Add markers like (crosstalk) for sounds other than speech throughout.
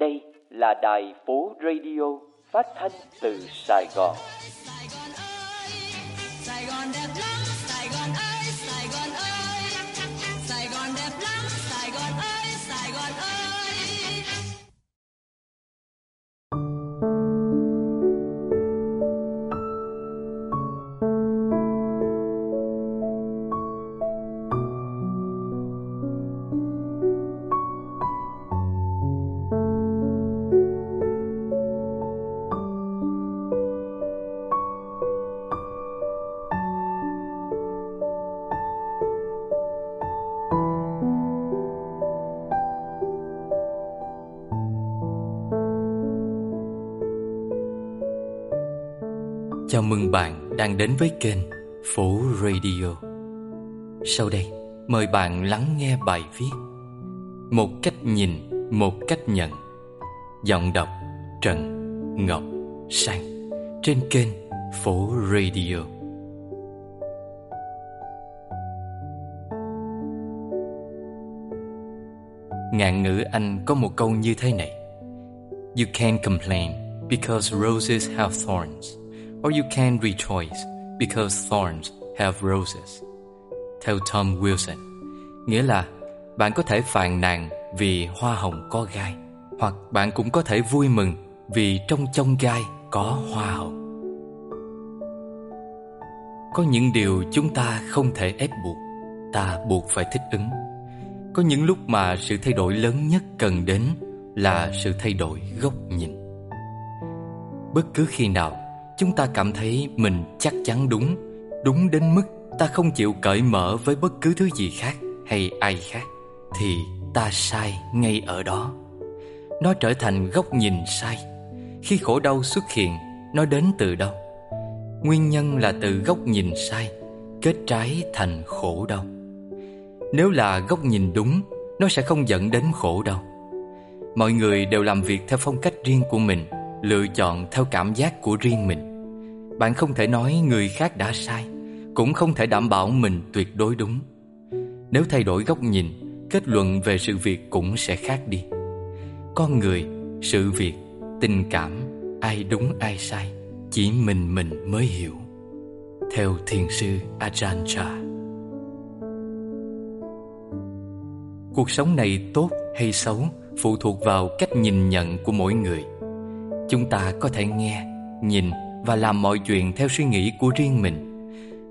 Đây là đài phố radio phát thanh từ Sài Gòn. Đến với kênh Phố Radio. Sau đây, mời bạn lắng nghe bài viết Một cách nhìn, một cách nhận. Giọng đọc Trần Ngọc Sang trên kênh Phố Radio. Ngạn ngữ Anh có một câu như thế này You can't complain because roses have thorns or you can rejoice because thorns have roses. Theo Tom Wilson, nghĩa là bạn có thể phàn nàn vì hoa hồng có gai, hoặc bạn cũng có thể vui mừng vì trong chông gai có hoa hồng. Có những điều chúng ta không thể ép buộc, ta buộc phải thích ứng. Có những lúc mà sự thay đổi lớn nhất cần đến là sự thay đổi góc nhìn. Bất cứ khi nào chúng ta cảm thấy mình chắc chắn đúng. Đúng đến mức ta không chịu cởi mở với bất cứ thứ gì khác hay ai khác, thì ta sai ngay ở đó. Nó trở thành góc nhìn sai. Khi khổ đau xuất hiện, nó đến từ đâu? Nguyên nhân là từ góc nhìn sai, kết trái thành khổ đau. Nếu là góc nhìn đúng, nó sẽ không dẫn đến khổ đau. Mọi người đều làm việc theo phong cách riêng của mình, lựa chọn theo cảm giác của riêng mình bạn không thể nói người khác đã sai Cũng không thể đảm bảo mình tuyệt đối đúng. Nếu thay đổi góc nhìn Kết luận về sự việc cũng sẽ khác đi. Con người, sự việc, tình cảm Ai đúng ai sai Chỉ mình mình mới hiểu. Theo thiền sư Ajahn Chah. Cuộc sống này tốt hay xấu Phụ thuộc vào cách nhìn nhận của mỗi người. Chúng ta có thể nghe, nhìn và làm mọi chuyện theo suy nghĩ của riêng mình.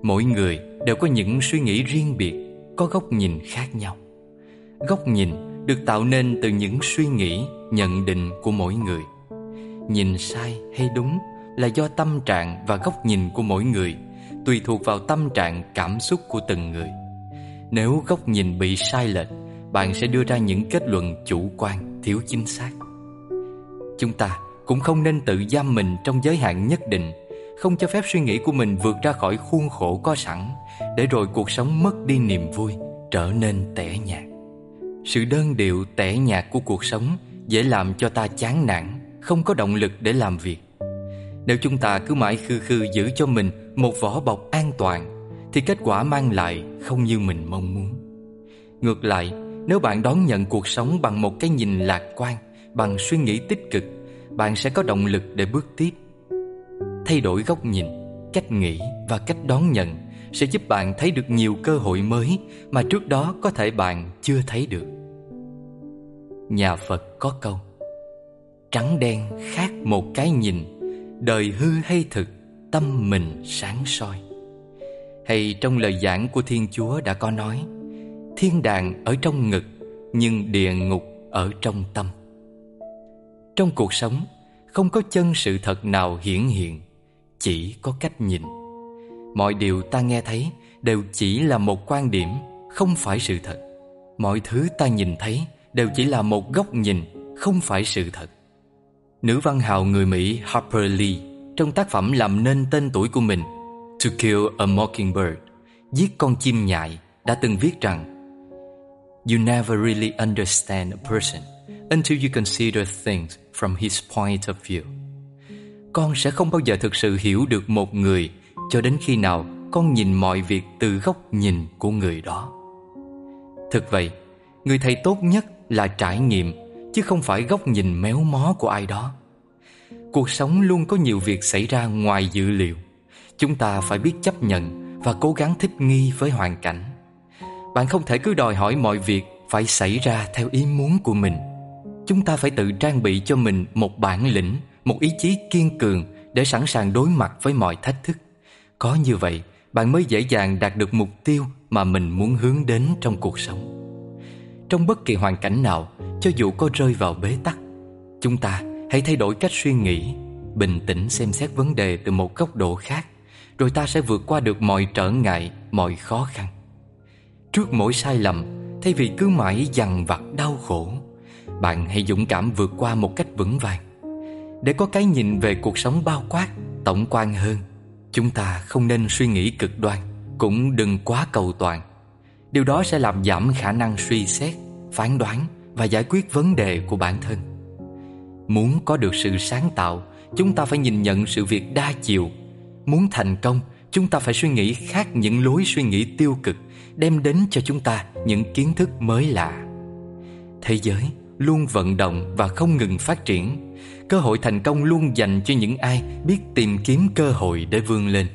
Mỗi người đều có những suy nghĩ riêng biệt, có góc nhìn khác nhau. Góc nhìn được tạo nên từ những suy nghĩ, nhận định của mỗi người. Nhìn sai hay đúng là do tâm trạng và góc nhìn của mỗi người, tùy thuộc vào tâm trạng cảm xúc của từng người. Nếu góc nhìn bị sai lệch, bạn sẽ đưa ra những kết luận chủ quan, thiếu chính xác. Chúng ta cũng không nên tự giam mình trong giới hạn nhất định, không cho phép suy nghĩ của mình vượt ra khỏi khuôn khổ có sẵn, để rồi cuộc sống mất đi niềm vui, trở nên tẻ nhạt. Sự đơn điệu tẻ nhạt của cuộc sống dễ làm cho ta chán nản, không có động lực để làm việc. Nếu chúng ta cứ mãi khư khư giữ cho mình một vỏ bọc an toàn, thì kết quả mang lại không như mình mong muốn. Ngược lại, nếu bạn đón nhận cuộc sống bằng một cái nhìn lạc quan, bằng suy nghĩ tích cực, bạn sẽ có động lực để bước tiếp. Thay đổi góc nhìn, cách nghĩ và cách đón nhận sẽ giúp bạn thấy được nhiều cơ hội mới mà trước đó có thể bạn chưa thấy được. Nhà Phật có câu Trắng đen khác một cái nhìn Đời hư hay thực Tâm mình sáng soi Hay trong lời giảng của Thiên Chúa đã có nói Thiên đàng ở trong ngực Nhưng địa ngục ở trong tâm trong cuộc sống, Không có chân sự thật nào hiển hiện, Chỉ có cách nhìn. Mọi điều ta nghe thấy Đều chỉ là một quan điểm, Không phải sự thật. Mọi thứ ta nhìn thấy Đều chỉ là một góc nhìn, Không phải sự thật. Nữ văn hào người Mỹ Harper Lee Trong tác phẩm làm nên tên tuổi của mình, To Kill a Mockingbird, Giết con chim nhại, Đã từng viết rằng, You never really understand a person until you consider things from his point of view. Con sẽ không bao giờ thực sự hiểu được một người cho đến khi nào con nhìn mọi việc từ góc nhìn của người đó. Thực vậy, người thầy tốt nhất là trải nghiệm, chứ không phải góc nhìn méo mó của ai đó. Cuộc sống luôn có nhiều việc xảy ra ngoài dự liệu. Chúng ta phải biết chấp nhận và cố gắng thích nghi với hoàn cảnh. Bạn không thể cứ đòi hỏi mọi việc phải xảy ra theo ý muốn của mình. Chúng ta phải tự trang bị cho mình một bản lĩnh, một ý chí kiên cường để sẵn sàng đối mặt với mọi thách thức. Có như vậy, bạn mới dễ dàng đạt được mục tiêu mà mình muốn hướng đến trong cuộc sống. Trong bất kỳ hoàn cảnh nào, cho dù có rơi vào bế tắc, chúng ta hãy thay đổi cách suy nghĩ, bình tĩnh xem xét vấn đề từ một góc độ khác, rồi ta sẽ vượt qua được mọi trở ngại, mọi khó khăn. Trước mỗi sai lầm, thay vì cứ mãi dằn vặt đau khổ, bạn hãy dũng cảm vượt qua một cách vững vàng. Để có cái nhìn về cuộc sống bao quát, tổng quan hơn, chúng ta không nên suy nghĩ cực đoan, cũng đừng quá cầu toàn. Điều đó sẽ làm giảm khả năng suy xét, phán đoán và giải quyết vấn đề của bản thân. Muốn có được sự sáng tạo, chúng ta phải nhìn nhận sự việc đa chiều. Muốn thành công, chúng ta phải suy nghĩ khác những lối suy nghĩ tiêu cực, đem đến cho chúng ta những kiến thức mới lạ. Thế giới luôn vận động và không ngừng phát triển. Cơ hội thành công luôn dành cho những ai biết tìm kiếm cơ hội để vươn lên.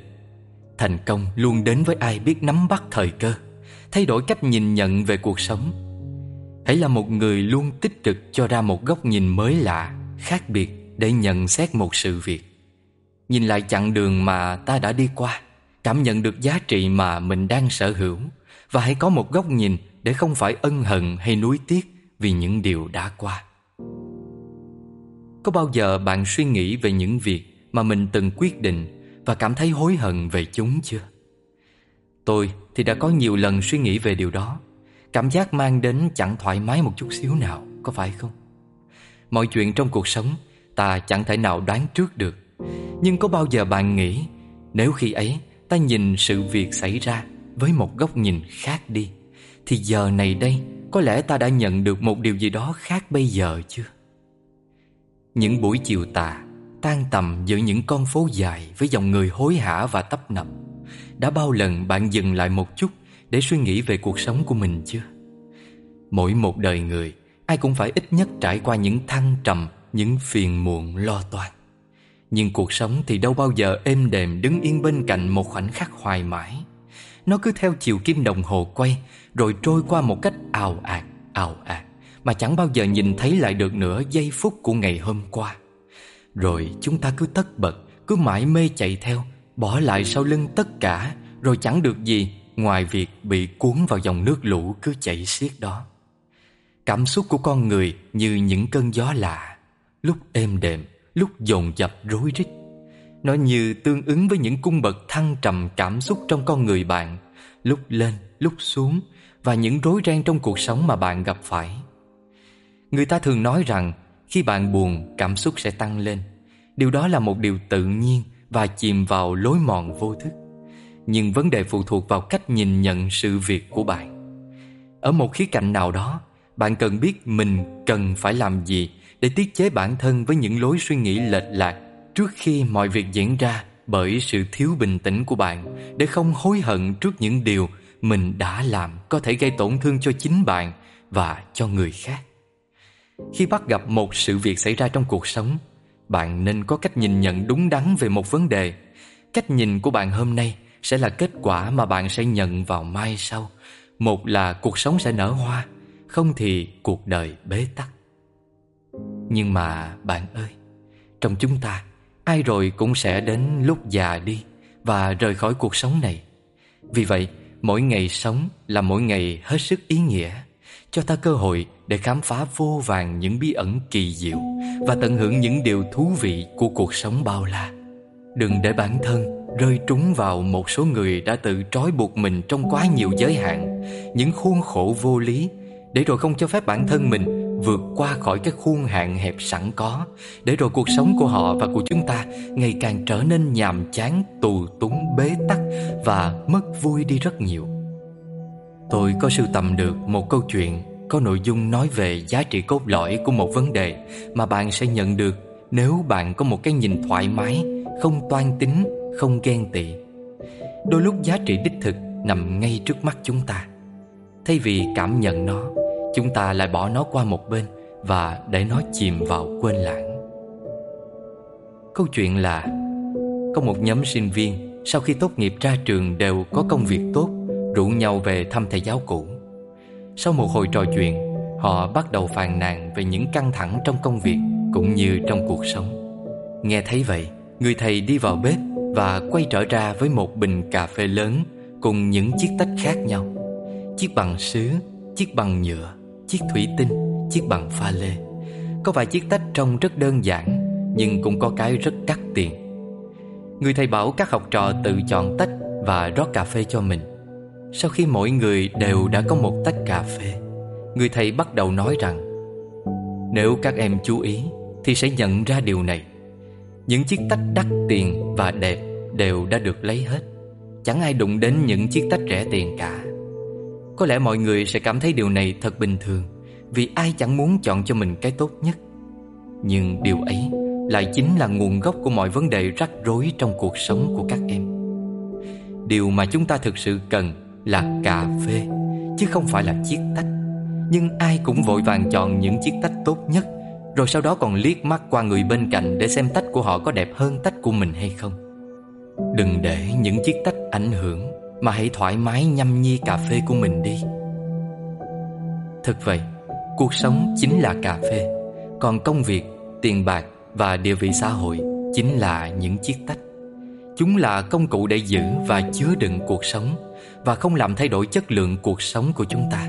Thành công luôn đến với ai biết nắm bắt thời cơ, thay đổi cách nhìn nhận về cuộc sống. Hãy là một người luôn tích cực cho ra một góc nhìn mới lạ, khác biệt để nhận xét một sự việc. Nhìn lại chặng đường mà ta đã đi qua, cảm nhận được giá trị mà mình đang sở hữu và hãy có một góc nhìn để không phải ân hận hay nuối tiếc vì những điều đã qua. Có bao giờ bạn suy nghĩ về những việc mà mình từng quyết định và cảm thấy hối hận về chúng chưa? Tôi thì đã có nhiều lần suy nghĩ về điều đó. Cảm giác mang đến chẳng thoải mái một chút xíu nào, có phải không? Mọi chuyện trong cuộc sống ta chẳng thể nào đoán trước được. Nhưng có bao giờ bạn nghĩ nếu khi ấy ta nhìn sự việc xảy ra với một góc nhìn khác đi thì giờ này đây có lẽ ta đã nhận được một điều gì đó khác bây giờ chưa? Những buổi chiều tà tan tầm giữa những con phố dài với dòng người hối hả và tấp nập. Đã bao lần bạn dừng lại một chút để suy nghĩ về cuộc sống của mình chưa? Mỗi một đời người, ai cũng phải ít nhất trải qua những thăng trầm, những phiền muộn lo toan. Nhưng cuộc sống thì đâu bao giờ êm đềm đứng yên bên cạnh một khoảnh khắc hoài mãi. Nó cứ theo chiều kim đồng hồ quay rồi trôi qua một cách ào ạt, ào ạt mà chẳng bao giờ nhìn thấy lại được nữa giây phút của ngày hôm qua. Rồi chúng ta cứ tất bật, cứ mãi mê chạy theo, bỏ lại sau lưng tất cả, rồi chẳng được gì ngoài việc bị cuốn vào dòng nước lũ cứ chảy xiết đó. Cảm xúc của con người như những cơn gió lạ, lúc êm đềm, lúc dồn dập rối rít. Nó như tương ứng với những cung bậc thăng trầm cảm xúc trong con người bạn, lúc lên, lúc xuống và những rối ren trong cuộc sống mà bạn gặp phải. Người ta thường nói rằng khi bạn buồn, cảm xúc sẽ tăng lên. Điều đó là một điều tự nhiên và chìm vào lối mòn vô thức. Nhưng vấn đề phụ thuộc vào cách nhìn nhận sự việc của bạn. Ở một khía cạnh nào đó, bạn cần biết mình cần phải làm gì để tiết chế bản thân với những lối suy nghĩ lệch lạc trước khi mọi việc diễn ra bởi sự thiếu bình tĩnh của bạn để không hối hận trước những điều mình đã làm có thể gây tổn thương cho chính bạn và cho người khác. Khi bắt gặp một sự việc xảy ra trong cuộc sống, bạn nên có cách nhìn nhận đúng đắn về một vấn đề. Cách nhìn của bạn hôm nay sẽ là kết quả mà bạn sẽ nhận vào mai sau. Một là cuộc sống sẽ nở hoa, không thì cuộc đời bế tắc. Nhưng mà bạn ơi, trong chúng ta, ai rồi cũng sẽ đến lúc già đi và rời khỏi cuộc sống này. Vì vậy, mỗi ngày sống là mỗi ngày hết sức ý nghĩa, cho ta cơ hội để khám phá vô vàng những bí ẩn kỳ diệu và tận hưởng những điều thú vị của cuộc sống bao la. Đừng để bản thân rơi trúng vào một số người đã tự trói buộc mình trong quá nhiều giới hạn, những khuôn khổ vô lý, để rồi không cho phép bản thân mình vượt qua khỏi cái khuôn hạn hẹp sẵn có, để rồi cuộc sống của họ và của chúng ta ngày càng trở nên nhàm chán, tù túng, bế tắc và mất vui đi rất nhiều. Tôi có sưu tầm được một câu chuyện có nội dung nói về giá trị cốt lõi của một vấn đề mà bạn sẽ nhận được nếu bạn có một cái nhìn thoải mái, không toan tính, không ghen tị. Đôi lúc giá trị đích thực nằm ngay trước mắt chúng ta. Thay vì cảm nhận nó, chúng ta lại bỏ nó qua một bên và để nó chìm vào quên lãng. Câu chuyện là có một nhóm sinh viên sau khi tốt nghiệp ra trường đều có công việc tốt, rủ nhau về thăm thầy giáo cũ. Sau một hồi trò chuyện, họ bắt đầu phàn nàn về những căng thẳng trong công việc cũng như trong cuộc sống. Nghe thấy vậy, người thầy đi vào bếp và quay trở ra với một bình cà phê lớn cùng những chiếc tách khác nhau. Chiếc bằng sứ, chiếc bằng nhựa, chiếc thủy tinh, chiếc bằng pha lê. Có vài chiếc tách trông rất đơn giản, nhưng cũng có cái rất đắt tiền. Người thầy bảo các học trò tự chọn tách và rót cà phê cho mình. Sau khi mỗi người đều đã có một tách cà phê, người thầy bắt đầu nói rằng nếu các em chú ý thì sẽ nhận ra điều này. Những chiếc tách đắt tiền và đẹp đều đã được lấy hết. Chẳng ai đụng đến những chiếc tách rẻ tiền cả. Có lẽ mọi người sẽ cảm thấy điều này thật bình thường vì ai chẳng muốn chọn cho mình cái tốt nhất. Nhưng điều ấy lại chính là nguồn gốc của mọi vấn đề rắc rối trong cuộc sống của các em. Điều mà chúng ta thực sự cần là cà phê, chứ không phải là chiếc tách. Nhưng ai cũng vội vàng chọn những chiếc tách tốt nhất, rồi sau đó còn liếc mắt qua người bên cạnh để xem tách của họ có đẹp hơn tách của mình hay không. Đừng để những chiếc tách ảnh hưởng mà hãy thoải mái nhâm nhi cà phê của mình đi. Thực vậy, cuộc sống chính là cà phê, còn công việc, tiền bạc và địa vị xã hội chính là những chiếc tách. Chúng là công cụ để giữ và chứa đựng cuộc sống và không làm thay đổi chất lượng cuộc sống của chúng ta.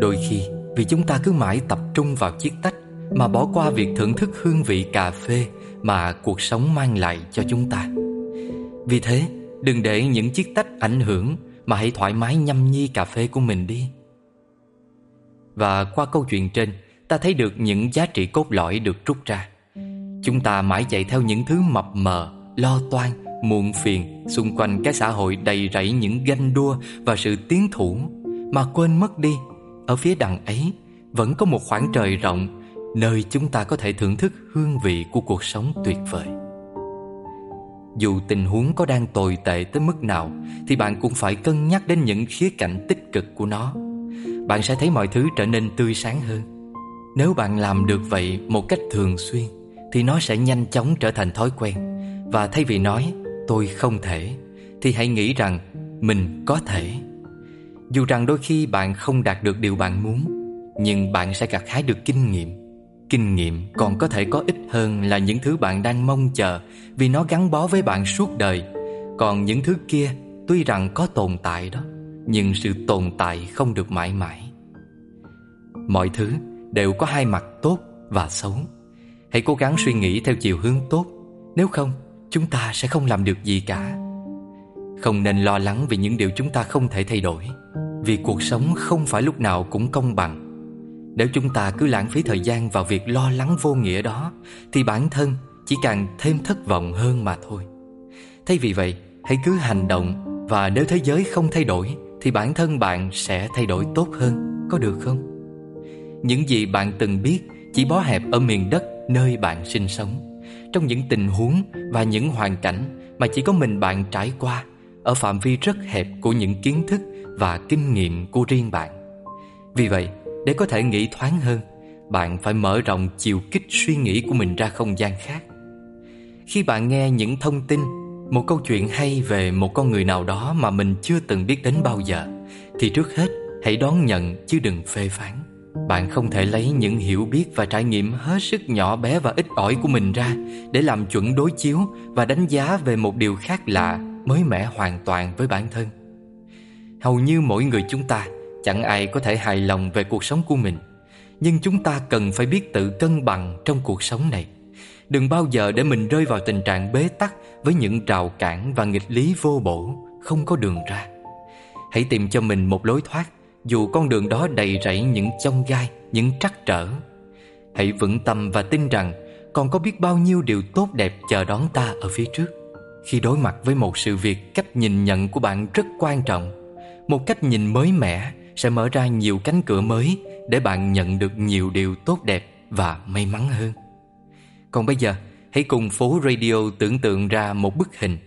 Đôi khi, vì chúng ta cứ mãi tập trung vào chiếc tách mà bỏ qua việc thưởng thức hương vị cà phê mà cuộc sống mang lại cho chúng ta. Vì thế, đừng để những chiếc tách ảnh hưởng mà hãy thoải mái nhâm nhi cà phê của mình đi. Và qua câu chuyện trên, ta thấy được những giá trị cốt lõi được rút ra. Chúng ta mãi chạy theo những thứ mập mờ, lo toan, muộn phiền xung quanh cái xã hội đầy rẫy những ganh đua và sự tiến thủ mà quên mất đi ở phía đằng ấy vẫn có một khoảng trời rộng nơi chúng ta có thể thưởng thức hương vị của cuộc sống tuyệt vời. Dù tình huống có đang tồi tệ tới mức nào, thì bạn cũng phải cân nhắc đến những khía cạnh tích cực của nó. Bạn sẽ thấy mọi thứ trở nên tươi sáng hơn. Nếu bạn làm được vậy một cách thường xuyên, thì nó sẽ nhanh chóng trở thành thói quen và thay vì nói, tôi không thể, thì hãy nghĩ rằng, mình có thể. Dù rằng đôi khi bạn không đạt được điều bạn muốn, nhưng bạn sẽ gặt hái được kinh nghiệm. Kinh nghiệm còn có thể có ích hơn là những thứ bạn đang mong chờ vì nó gắn bó với bạn suốt đời. Còn những thứ kia tuy rằng có tồn tại đó, nhưng sự tồn tại không được mãi mãi. Mọi thứ đều có hai mặt tốt và xấu. Hãy cố gắng suy nghĩ theo chiều hướng tốt Nếu không, chúng ta sẽ không làm được gì cả Không nên lo lắng vì những điều chúng ta không thể thay đổi, Vì cuộc sống không phải lúc nào cũng công bằng nếu chúng ta cứ lãng phí thời gian vào việc lo lắng vô nghĩa đó Thì bản thân chỉ càng thêm thất vọng hơn mà thôi. Thay vì vậy hãy cứ hành động Và nếu thế giới không thay đổi Thì bản thân bạn sẽ thay đổi tốt hơn Có được không? Những gì bạn từng biết chỉ bó hẹp ở miền đất nơi bạn sinh sống. Trong những tình huống và những hoàn cảnh Mà chỉ có mình bạn trải qua Ở phạm vi rất hẹp của những kiến thức Và kinh nghiệm của riêng bạn. Vì vậy, để có thể nghĩ thoáng hơn Bạn phải mở rộng chiều kích suy nghĩ của mình ra không gian khác Khi bạn nghe những thông tin Một câu chuyện hay về một con người nào đó Mà mình chưa từng biết đến bao giờ Thì trước hết hãy đón nhận chứ đừng phê phán bạn không thể lấy những hiểu biết và trải nghiệm hết sức nhỏ bé và ít ỏi của mình ra để làm chuẩn đối chiếu và đánh giá về một điều khác lạ, mới mẻ hoàn toàn với bản thân. Hầu như mỗi người chúng ta chẳng ai có thể hài lòng về cuộc sống của mình, nhưng chúng ta cần phải biết tự cân bằng trong cuộc sống này. Đừng bao giờ để mình rơi vào tình trạng bế tắc với những rào cản và nghịch lý vô bổ, không có đường ra. Hãy tìm cho mình một lối thoát dù con đường đó đầy rẫy những chông gai, những trắc trở. Hãy vững tâm và tin rằng còn có biết bao nhiêu điều tốt đẹp chờ đón ta ở phía trước. Khi đối mặt với một sự việc, cách nhìn nhận của bạn rất quan trọng. Một cách nhìn mới mẻ sẽ mở ra nhiều cánh cửa mới để bạn nhận được nhiều điều tốt đẹp và may mắn hơn. Còn bây giờ, hãy cùng phố radio tưởng tượng ra một bức hình.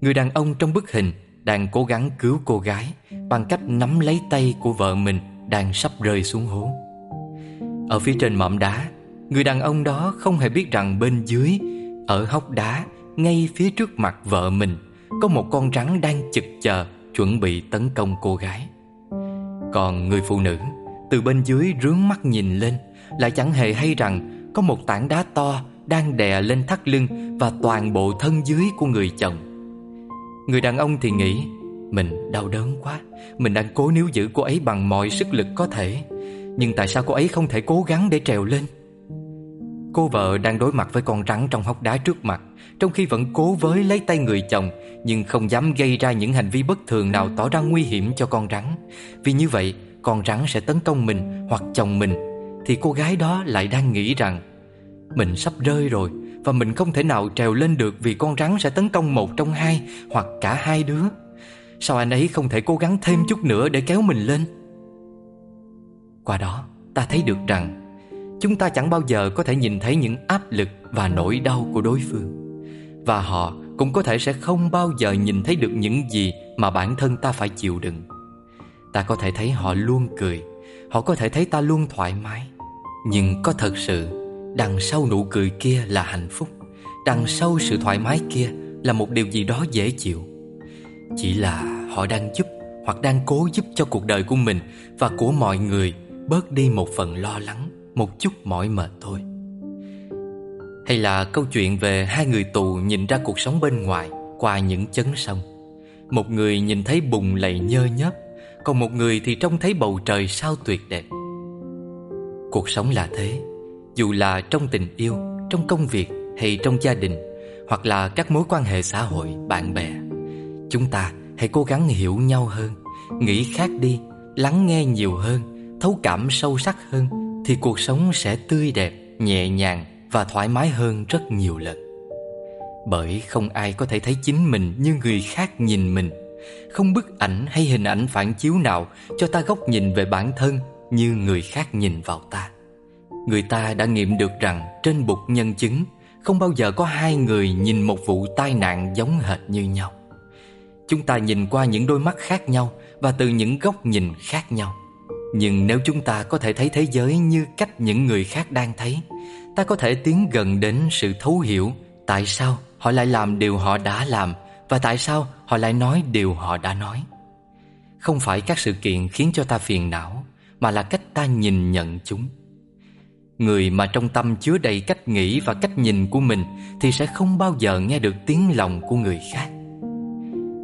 Người đàn ông trong bức hình đang cố gắng cứu cô gái bằng cách nắm lấy tay của vợ mình đang sắp rơi xuống hố. Ở phía trên mỏm đá Người đàn ông đó không hề biết rằng bên dưới Ở hốc đá Ngay phía trước mặt vợ mình Có một con rắn đang chực chờ Chuẩn bị tấn công cô gái còn người phụ nữ, Từ bên dưới rướng mắt nhìn lên, Lại chẳng hề hay rằng Có một tảng đá to Đang đè lên thắt lưng Và toàn bộ thân dưới của người chồng. Người đàn ông thì nghĩ, Mình đau đớn quá, Mình đang cố níu giữ cô ấy bằng mọi sức lực có thể, Nhưng tại sao cô ấy không thể cố gắng để trèo lên? Cô vợ đang đối mặt với con rắn trong hốc đá trước mặt. Trong khi vẫn cố với lấy tay người chồng, Nhưng không dám gây ra những hành vi bất thường nào tỏ ra nguy hiểm cho con rắn. Vì như vậy, con rắn sẽ tấn công mình hoặc chồng mình, Thì cô gái đó lại đang nghĩ rằng, Mình sắp rơi rồi, Và mình không thể nào trèo lên được Vì con rắn sẽ tấn công một trong hai Hoặc cả hai đứa. Sao anh ấy không thể cố gắng thêm chút nữa để kéo mình lên? Qua đó, ta thấy được rằng, Chúng ta chẳng bao giờ có thể nhìn thấy những áp lực và nỗi đau của đối phương. Và họ cũng có thể sẽ không bao giờ nhìn thấy được những gì mà bản thân ta phải chịu đựng. Ta có thể thấy họ luôn cười, Họ có thể thấy ta luôn thoải mái. Nhưng có thật sự, Đằng sau nụ cười kia là hạnh phúc, Đằng sau sự thoải mái kia Là một điều gì đó dễ chịu. Chỉ là họ đang giúp Hoặc đang cố giúp cho cuộc đời của mình Và của mọi người Bớt đi một phần lo lắng, Một chút mỏi mệt thôi. Hay là câu chuyện về hai người tù Nhìn ra cuộc sống bên ngoài Qua những chấn sông? Một người nhìn thấy bùn lầy nhơ nhớp Còn một người thì trông thấy bầu trời sao tuyệt đẹp. Cuộc sống là thế Dù là trong tình yêu Trong công việc hay trong gia đình Hoặc là các mối quan hệ xã hội, bạn bè Chúng ta hãy cố gắng hiểu nhau hơn Nghĩ khác đi Lắng nghe nhiều hơn Thấu cảm sâu sắc hơn Thì cuộc sống sẽ tươi đẹp, nhẹ nhàng và thoải mái hơn rất nhiều lần. Bởi không ai có thể thấy chính mình như người khác nhìn mình. Không bức ảnh hay hình ảnh phản chiếu nào Cho ta góc nhìn về bản thân Như người khác nhìn vào ta. Người ta đã nghiệm được rằng Trên bục nhân chứng, Không bao giờ có hai người nhìn một vụ tai nạn giống hệt như nhau. Chúng ta nhìn qua những đôi mắt khác nhau Và từ những góc nhìn khác nhau. Nhưng nếu chúng ta có thể thấy thế giới như cách những người khác đang thấy, Ta có thể tiến gần đến sự thấu hiểu Tại sao họ lại làm điều họ đã làm Và tại sao họ lại nói điều họ đã nói. Không phải các sự kiện khiến cho ta phiền não, Mà là cách ta nhìn nhận chúng. Người mà trong tâm chứa đầy cách nghĩ và cách nhìn của mình Thì sẽ không bao giờ nghe được tiếng lòng của người khác.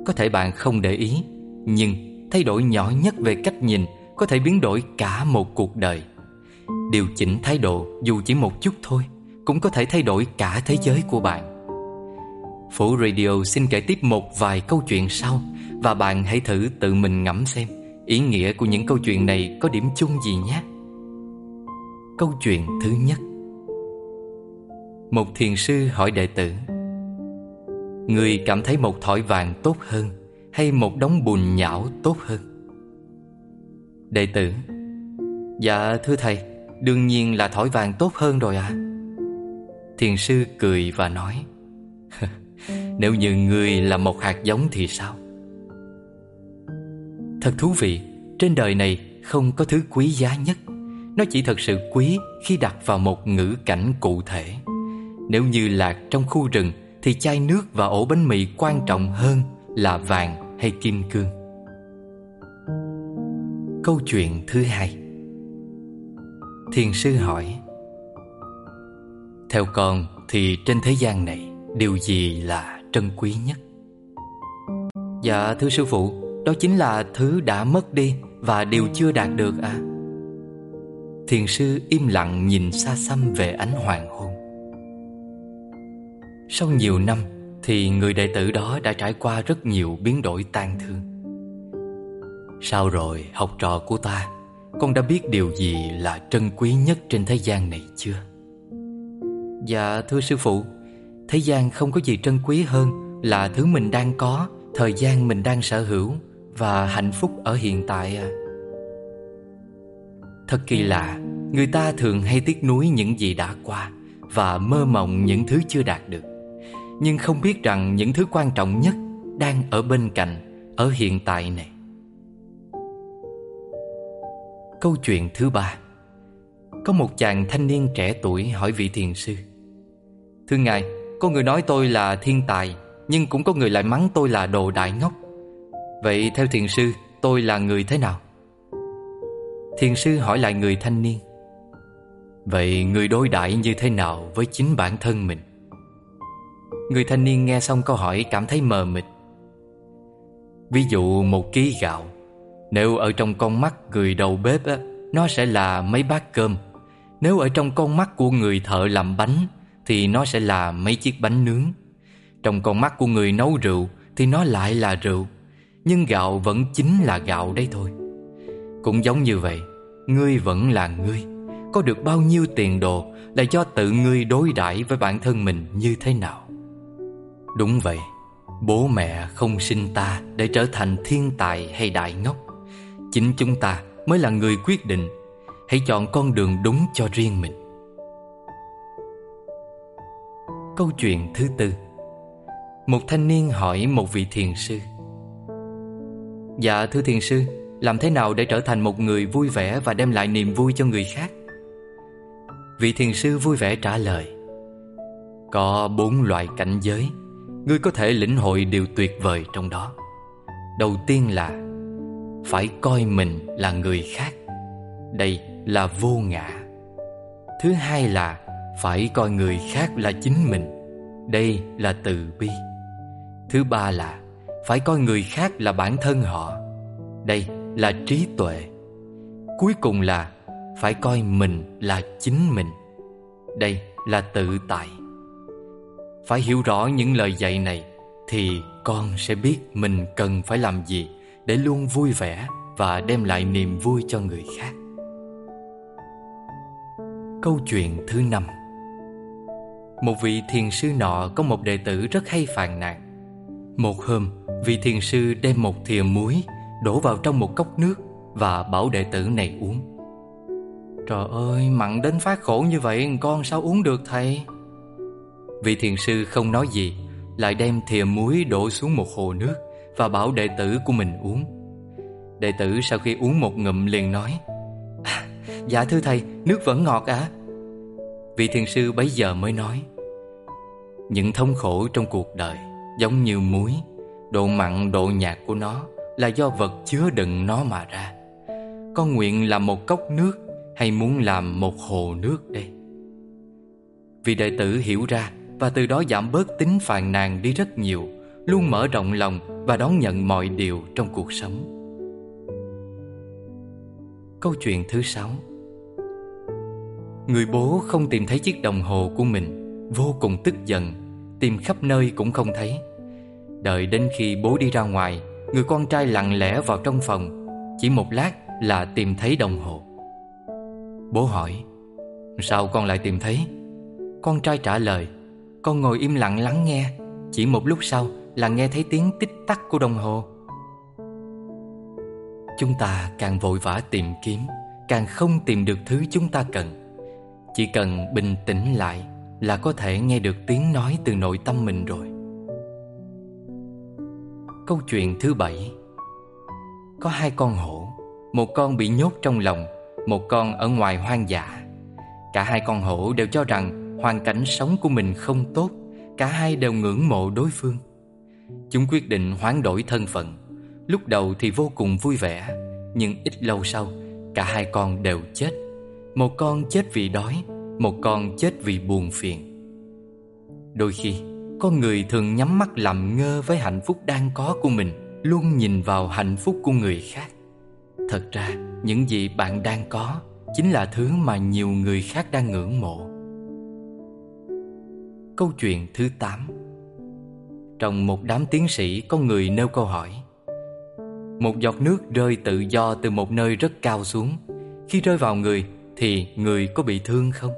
Có thể bạn không để ý, Nhưng thay đổi nhỏ nhất về cách nhìn có thể biến đổi cả một cuộc đời. Điều chỉnh thái độ dù chỉ một chút thôi, Cũng có thể thay đổi cả thế giới của bạn. Phủ Radio xin kể tiếp một vài câu chuyện sau, Và bạn hãy thử tự mình ngẫm xem Ý nghĩa của những câu chuyện này có điểm chung gì nhé. Câu chuyện thứ nhất. Một thiền sư hỏi đệ tử, Người cảm thấy một thỏi vàng tốt hơn Hay một đống bùn nhão tốt hơn? Đệ tử. Dạ thưa thầy, Đương nhiên là thỏi vàng tốt hơn rồi ạ. À. Thiền sư cười và nói, (laughs) Nếu như người là một hạt giống thì sao? Thật thú vị, Trên đời này không có thứ quý giá nhất. Nó chỉ thật sự quý khi đặt vào một ngữ cảnh cụ thể. Nếu như lạc trong khu rừng Thì chai nước và ổ bánh mì quan trọng hơn là vàng hay kim cương. Câu chuyện thứ hai. Thiền sư hỏi, Theo con thì trên thế gian này Điều gì là trân quý nhất? Dạ thưa sư phụ, Đó chính là thứ đã mất đi Và điều chưa đạt được à. Thiền sư im lặng nhìn xa xăm về ánh hoàng hôn. Sau nhiều năm Thì người đệ tử đó đã trải qua rất nhiều biến đổi tan thương. Sao rồi, học trò của ta? Con đã biết điều gì là trân quý nhất trên thế gian này chưa? Dạ thưa sư phụ. Thế gian không có gì trân quý hơn Là thứ mình đang có, Thời gian mình đang sở hữu Và hạnh phúc ở hiện tại à. Thật kỳ lạ, Người ta thường hay tiếc nuối những gì đã qua Và mơ mộng những thứ chưa đạt được. Nhưng không biết rằng những thứ quan trọng nhất Đang ở bên cạnh, Ở hiện tại này Câu chuyện thứ ba Có một chàng thanh niên trẻ tuổi hỏi vị thiền sư Thưa Ngài, có người nói tôi là thiên tài Nhưng cũng có người lại mắng tôi là đồ đại ngốc Vậy theo thiền sư, tôi là người thế nào? Thiền sư hỏi lại người thanh niên Vậy người đối đãi như thế nào với chính bản thân mình? Người thanh niên nghe xong câu hỏi cảm thấy mờ mịt Ví dụ một ký gạo nếu ở trong con mắt người đầu bếp á, Nó sẽ là mấy bát cơm. Nếu ở trong con mắt của người thợ làm bánh Thì nó sẽ là mấy chiếc bánh nướng. Trong con mắt của người nấu rượu Thì nó lại là rượu. Nhưng gạo vẫn chính là gạo đấy thôi. Cũng giống như vậy Ngươi vẫn là ngươi. Có được bao nhiêu tiền đồ Là do tự ngươi đối đãi với bản thân mình như thế nào? Đúng vậy Bố mẹ không sinh ta để trở thành thiên tài hay đại ngốc. Chính chúng ta mới là người quyết định. Hãy chọn con đường đúng cho riêng mình. Câu chuyện thứ tư. Một thanh niên hỏi một vị thiền sư. Dạ thưa thiền sư, Làm thế nào để trở thành một người vui vẻ Và đem lại niềm vui cho người khác? Vị thiền sư vui vẻ trả lời. Có bốn loại cảnh giới, Ngươi có thể lĩnh hội điều tuyệt vời trong đó. Đầu tiên là phải coi mình là người khác. Đây là vô ngã. Thứ hai là Phải coi người khác là chính mình. Đây là từ bi. Thứ ba là Phải coi người khác là bản thân họ. Đây là trí tuệ. Cuối cùng là Phải coi mình là chính mình. Đây là tự tại. Phải hiểu rõ những lời dạy này Thì con sẽ biết mình cần phải làm gì. Để luôn vui vẻ Và đem lại niềm vui cho người khác. Câu chuyện thứ năm. Một vị thiền sư nọ có một đệ tử rất hay phàn nàn. Một hôm, vị thiền sư đem một thìa muối Đổ vào trong một cốc nước Và bảo đệ tử này uống. Trời ơi, mặn đến phát khổ như vậy Con sao uống được thầy? Vị thiền sư không nói gì Lại đem thìa muối đổ xuống một hồ nước. Và bảo đệ tử của mình uống. Đệ tử sau khi uống một ngụm liền nói à, Dạ thưa thầy, nước vẫn ngọt à Vị thiền sư bấy giờ mới nói Những thống khổ trong cuộc đời Giống như muối Độ mặn, độ nhạt của nó Là do vật chứa đựng nó mà ra. Con nguyện làm một cốc nước Hay muốn làm một hồ nước đây? Vì đệ tử hiểu ra và từ đó giảm bớt tính phàn nàn đi rất nhiều Luôn mở rộng lòng và đón nhận mọi điều trong cuộc sống. Câu chuyện thứ sáu. Người bố không tìm thấy chiếc đồng hồ của mình, Vô cùng tức giận, Tìm khắp nơi cũng không thấy. Đợi đến khi bố đi ra ngoài, Người con trai lặng lẽ vào trong phòng, Chỉ một lát là tìm thấy đồng hồ. Bố hỏi, Sao con lại tìm thấy? Con trai trả lời, con ngồi im lặng lắng nghe, Chỉ một lúc sau là nghe thấy tiếng tích tắc của đồng hồ. Chúng ta càng vội vã tìm kiếm, Càng không tìm được thứ chúng ta cần. Chỉ cần bình tĩnh lại Là có thể nghe được tiếng nói từ nội tâm mình rồi. Câu chuyện thứ bảy. Có hai con hổ, Một con bị nhốt trong lòng, Một con ở ngoài hoang dã. Cả hai con hổ đều cho rằng hoàn cảnh sống của mình không tốt, Cả hai đều ngưỡng mộ đối phương. Chúng quyết định hoán đổi thân phận. Lúc đầu thì vô cùng vui vẻ, Nhưng ít lâu sau, Cả hai con đều chết. Một con chết vì đói, Một con chết vì buồn phiền. Đôi khi Con người thường nhắm mắt làm ngơ với hạnh phúc đang có của mình, Luôn nhìn vào hạnh phúc của người khác. Thật ra, những gì bạn đang có Chính là thứ mà nhiều người khác đang ngưỡng mộ. Câu chuyện thứ 8 trong một đám tiến sĩ có người nêu câu hỏi. Một giọt nước rơi tự do từ một nơi rất cao xuống. Khi rơi vào người thì người có bị thương không?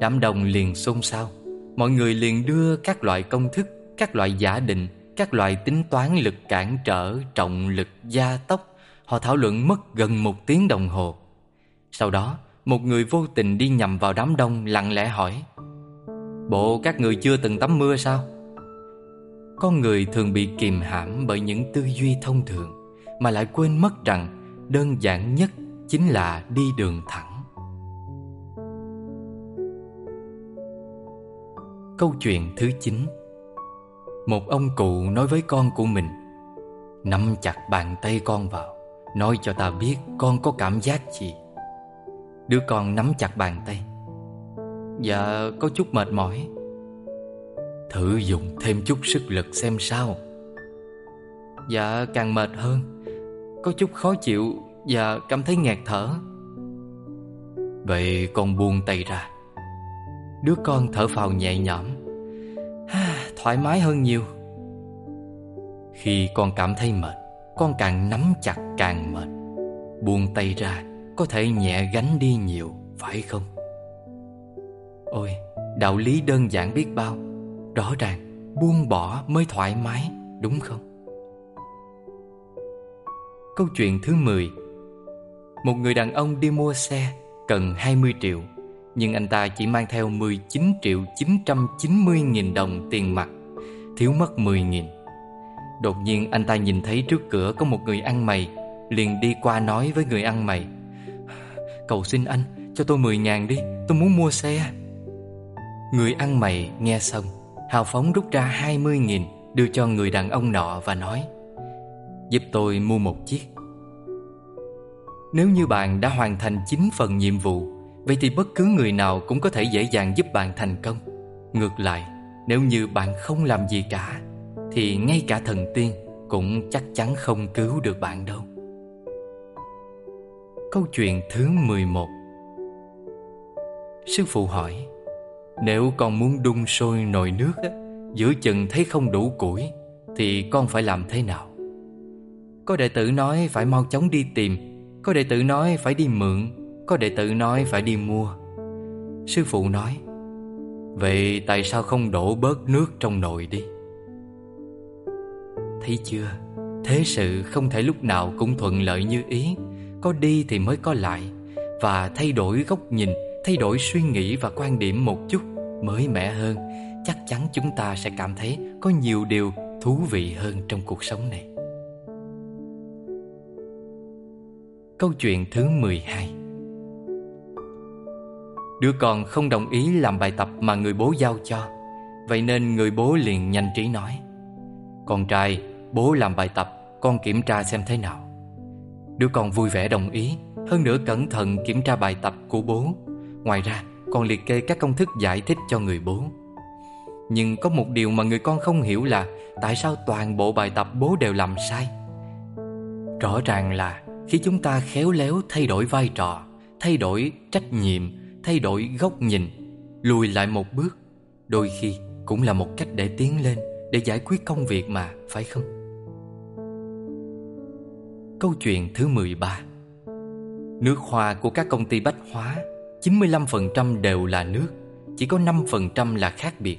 Đám đông liền xôn xao. Mọi người liền đưa các loại công thức, các loại giả định Các loại tính toán lực cản trở, trọng lực, gia tốc. Họ thảo luận mất gần một tiếng đồng hồ. Sau đó, một người vô tình đi nhầm vào đám đông lặng lẽ hỏi Bộ các người chưa từng tắm mưa sao? con người thường bị kìm hãm bởi những tư duy thông thường, mà lại quên mất rằng đơn giản nhất chính là đi đường thẳng. Câu chuyện thứ chín. Một ông cụ nói với con của mình, Nắm chặt bàn tay con vào, Nói cho ta biết con có cảm giác gì. Đứa con nắm chặt bàn tay Dạ có chút mệt mỏi. Thử dùng thêm chút sức lực xem sao. Dạ càng mệt hơn. Có chút khó chịu Và cảm thấy nghẹt thở. Vậy con buông tay ra. Đứa con thở phào nhẹ nhõm. Thoải mái hơn nhiều. Khi con cảm thấy mệt, Con càng nắm chặt càng mệt. Buông tay ra, Có thể nhẹ gánh đi nhiều, Phải không? Ôi, Đạo lý đơn giản biết bao. Rõ ràng, buông bỏ mới thoải mái, Đúng không? Câu chuyện thứ 10 Một người đàn ông đi mua xe Cần 20 triệu, Nhưng anh ta chỉ mang theo 19 triệu 990 nghìn đồng tiền mặt, Thiếu mất 10 nghìn. Đột nhiên, anh ta nhìn thấy trước cửa có một người ăn mày, Liền đi qua nói với người ăn mày, Cầu xin anh, cho tôi 10 ngàn đi, Tôi muốn mua xe. Người ăn mày nghe xong Hào phóng rút ra 20 nghìn, Đưa cho người đàn ông nọ và nói, Giúp tôi mua một chiếc. Nếu như bạn đã hoàn thành 9 phần nhiệm vụ, Vậy thì bất cứ người nào cũng có thể dễ dàng giúp bạn thành công. Ngược lại, Nếu như bạn không làm gì cả, Thì ngay cả thần tiên Cũng chắc chắn không cứu được bạn đâu. Câu chuyện thứ 11 Sư phụ hỏi nếu con muốn đun sôi nồi nước, Giữa chừng thấy không đủ củi, Thì con phải làm thế nào? Có đệ tử nói phải mau chóng đi tìm, Có đệ tử nói phải đi mượn, Có đệ tử nói phải đi mua. Sư phụ nói, Vậy tại sao không đổ bớt nước trong nồi đi? Thấy chưa? Thế sự không thể lúc nào cũng thuận lợi như ý, Có đi thì mới có lại, Và thay đổi góc nhìn, Thay đổi suy nghĩ và quan điểm một chút. Mới mẻ hơn Chắc chắn chúng ta sẽ cảm thấy Có nhiều điều thú vị hơn trong cuộc sống này. Câu chuyện thứ 12 Đứa con không đồng ý làm bài tập mà người bố giao cho. Vậy nên người bố liền nhanh trí nói Con trai, bố làm bài tập Con kiểm tra xem thế nào. Đứa con vui vẻ đồng ý Hơn nữa cẩn thận kiểm tra bài tập của bố. Ngoài ra còn liệt kê các công thức giải thích cho người bố. Nhưng có một điều mà người con không hiểu là Tại sao toàn bộ bài tập bố đều làm sai. Rõ ràng là khi chúng ta khéo léo thay đổi vai trò Thay đổi trách nhiệm Thay đổi góc nhìn Lùi lại một bước Đôi khi cũng là một cách để tiến lên Để giải quyết công việc mà, phải không? Câu chuyện thứ 13 Nước hoa của các công ty bách hóa 95% đều là nước Chỉ có 5% là khác biệt.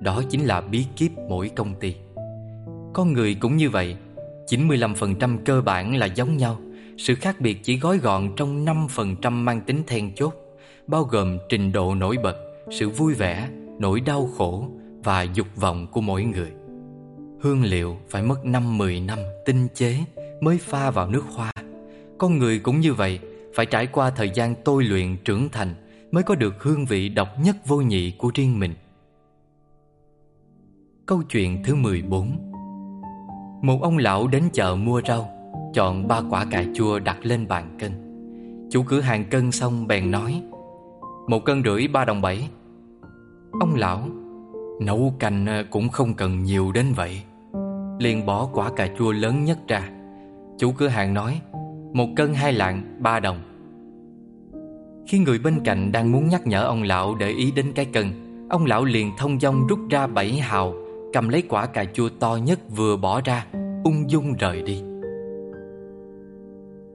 Đó chính là bí kíp mỗi công ty. Con người cũng như vậy 95% cơ bản là giống nhau. Sự khác biệt chỉ gói gọn trong 5% mang tính then chốt Bao gồm trình độ nổi bật Sự vui vẻ, nỗi đau khổ Và dục vọng của mỗi người. Hương liệu phải mất 5-10 năm tinh chế Mới pha vào nước hoa. Con người cũng như vậy phải trải qua thời gian tôi luyện trưởng thành mới có được hương vị độc nhất vô nhị của riêng mình. Câu chuyện thứ 14 Một ông lão đến chợ mua rau, chọn ba quả cà chua đặt lên bàn cân. Chủ cửa hàng cân xong bèn nói Một cân rưỡi ba đồng bảy. Ông lão Nấu canh ờ, cũng không cần nhiều đến vậy. Liền bỏ quả cà chua lớn nhất ra. Chủ cửa hàng nói một cân hai lạng, ba đồng. Khi người bên cạnh đang muốn nhắc nhở ông lão để ý đến cái cần, Ông lão liền thông dong rút ra bảy hào Cầm lấy quả cà chua to nhất vừa bỏ ra Ung dung rời đi.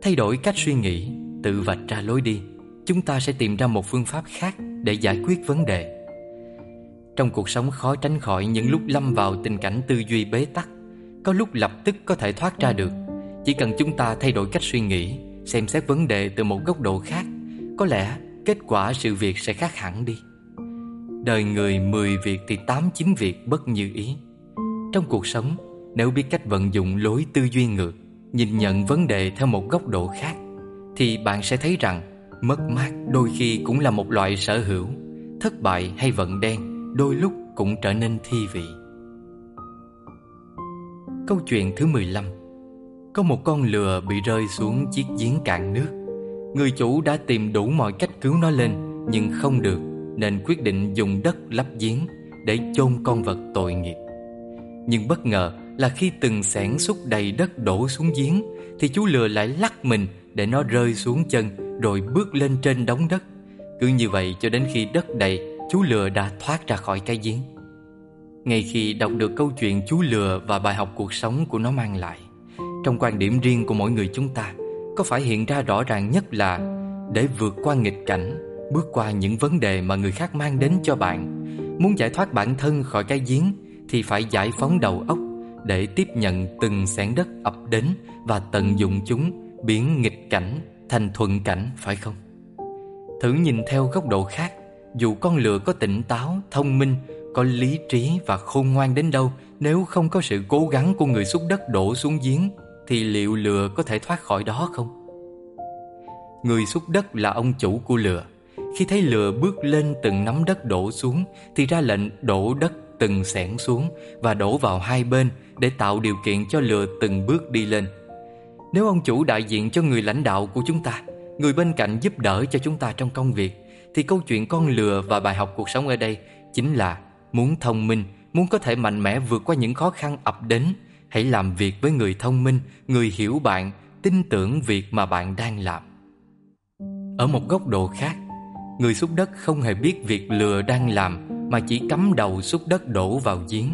Thay đổi cách suy nghĩ Tự vạch ra lối đi Chúng ta sẽ tìm ra một phương pháp khác Để giải quyết vấn đề. Trong cuộc sống khó tránh khỏi những lúc lâm vào tình cảnh tư duy bế tắc Có lúc lập tức có thể thoát ra được. Chỉ cần chúng ta thay đổi cách suy nghĩ Xem xét vấn đề từ một góc độ khác có lẽ kết quả sự việc sẽ khác hẳn đi Đời người 10 việc thì 8-9 việc bất như ý Trong cuộc sống, Nếu biết cách vận dụng lối tư duy ngược, Nhìn nhận vấn đề theo một góc độ khác, Thì bạn sẽ thấy rằng Mất mát đôi khi cũng là một loại sở hữu, Thất bại hay vận đen Đôi lúc cũng trở nên thi vị. Câu chuyện thứ 15 Có một con lừa bị rơi xuống chiếc giếng cạn nước. Người chủ đã tìm đủ mọi cách cứu nó lên nhưng không được nên quyết định dùng đất lấp giếng để chôn con vật tội nghiệp. Nhưng bất ngờ là khi từng xẻng xúc đầy đất đổ xuống giếng thì chú lừa lại lắc mình để nó rơi xuống chân rồi bước lên trên đống đất. Cứ như vậy cho đến khi đất đầy, chú lừa đã thoát ra khỏi cái giếng. Ngay khi đọc được câu chuyện chú lừa và bài học cuộc sống của nó mang lại, trong quan điểm riêng của mỗi người chúng ta, có phải hiện ra rõ ràng nhất là để vượt qua nghịch cảnh, bước qua những vấn đề mà người khác mang đến cho bạn, muốn giải thoát bản thân khỏi cái giếng thì phải giải phóng đầu óc để tiếp nhận từng xẻng đất ập đến và tận dụng chúng biến nghịch cảnh thành thuận cảnh phải không? Thử nhìn theo góc độ khác, dù con lừa có tỉnh táo, thông minh, có lý trí và khôn ngoan đến đâu, nếu không có sự cố gắng của người xúc đất đổ xuống giếng, thì liệu lừa có thể thoát khỏi đó không? Người xúc đất là ông chủ của lừa. Khi thấy lừa bước lên từng nắm đất đổ xuống, thì ra lệnh đổ đất từng xẻng xuống và đổ vào hai bên để tạo điều kiện cho lừa từng bước đi lên. Nếu ông chủ đại diện cho người lãnh đạo của chúng ta, người bên cạnh giúp đỡ cho chúng ta trong công việc, thì câu chuyện con lừa và bài học cuộc sống ở đây chính là muốn thông minh, muốn có thể mạnh mẽ vượt qua những khó khăn ập đến, hãy làm việc với người thông minh, người hiểu bạn, tin tưởng việc mà bạn đang làm. Ở một góc độ khác, người xúc đất không hề biết việc lừa đang làm mà chỉ cắm đầu xúc đất đổ vào giếng.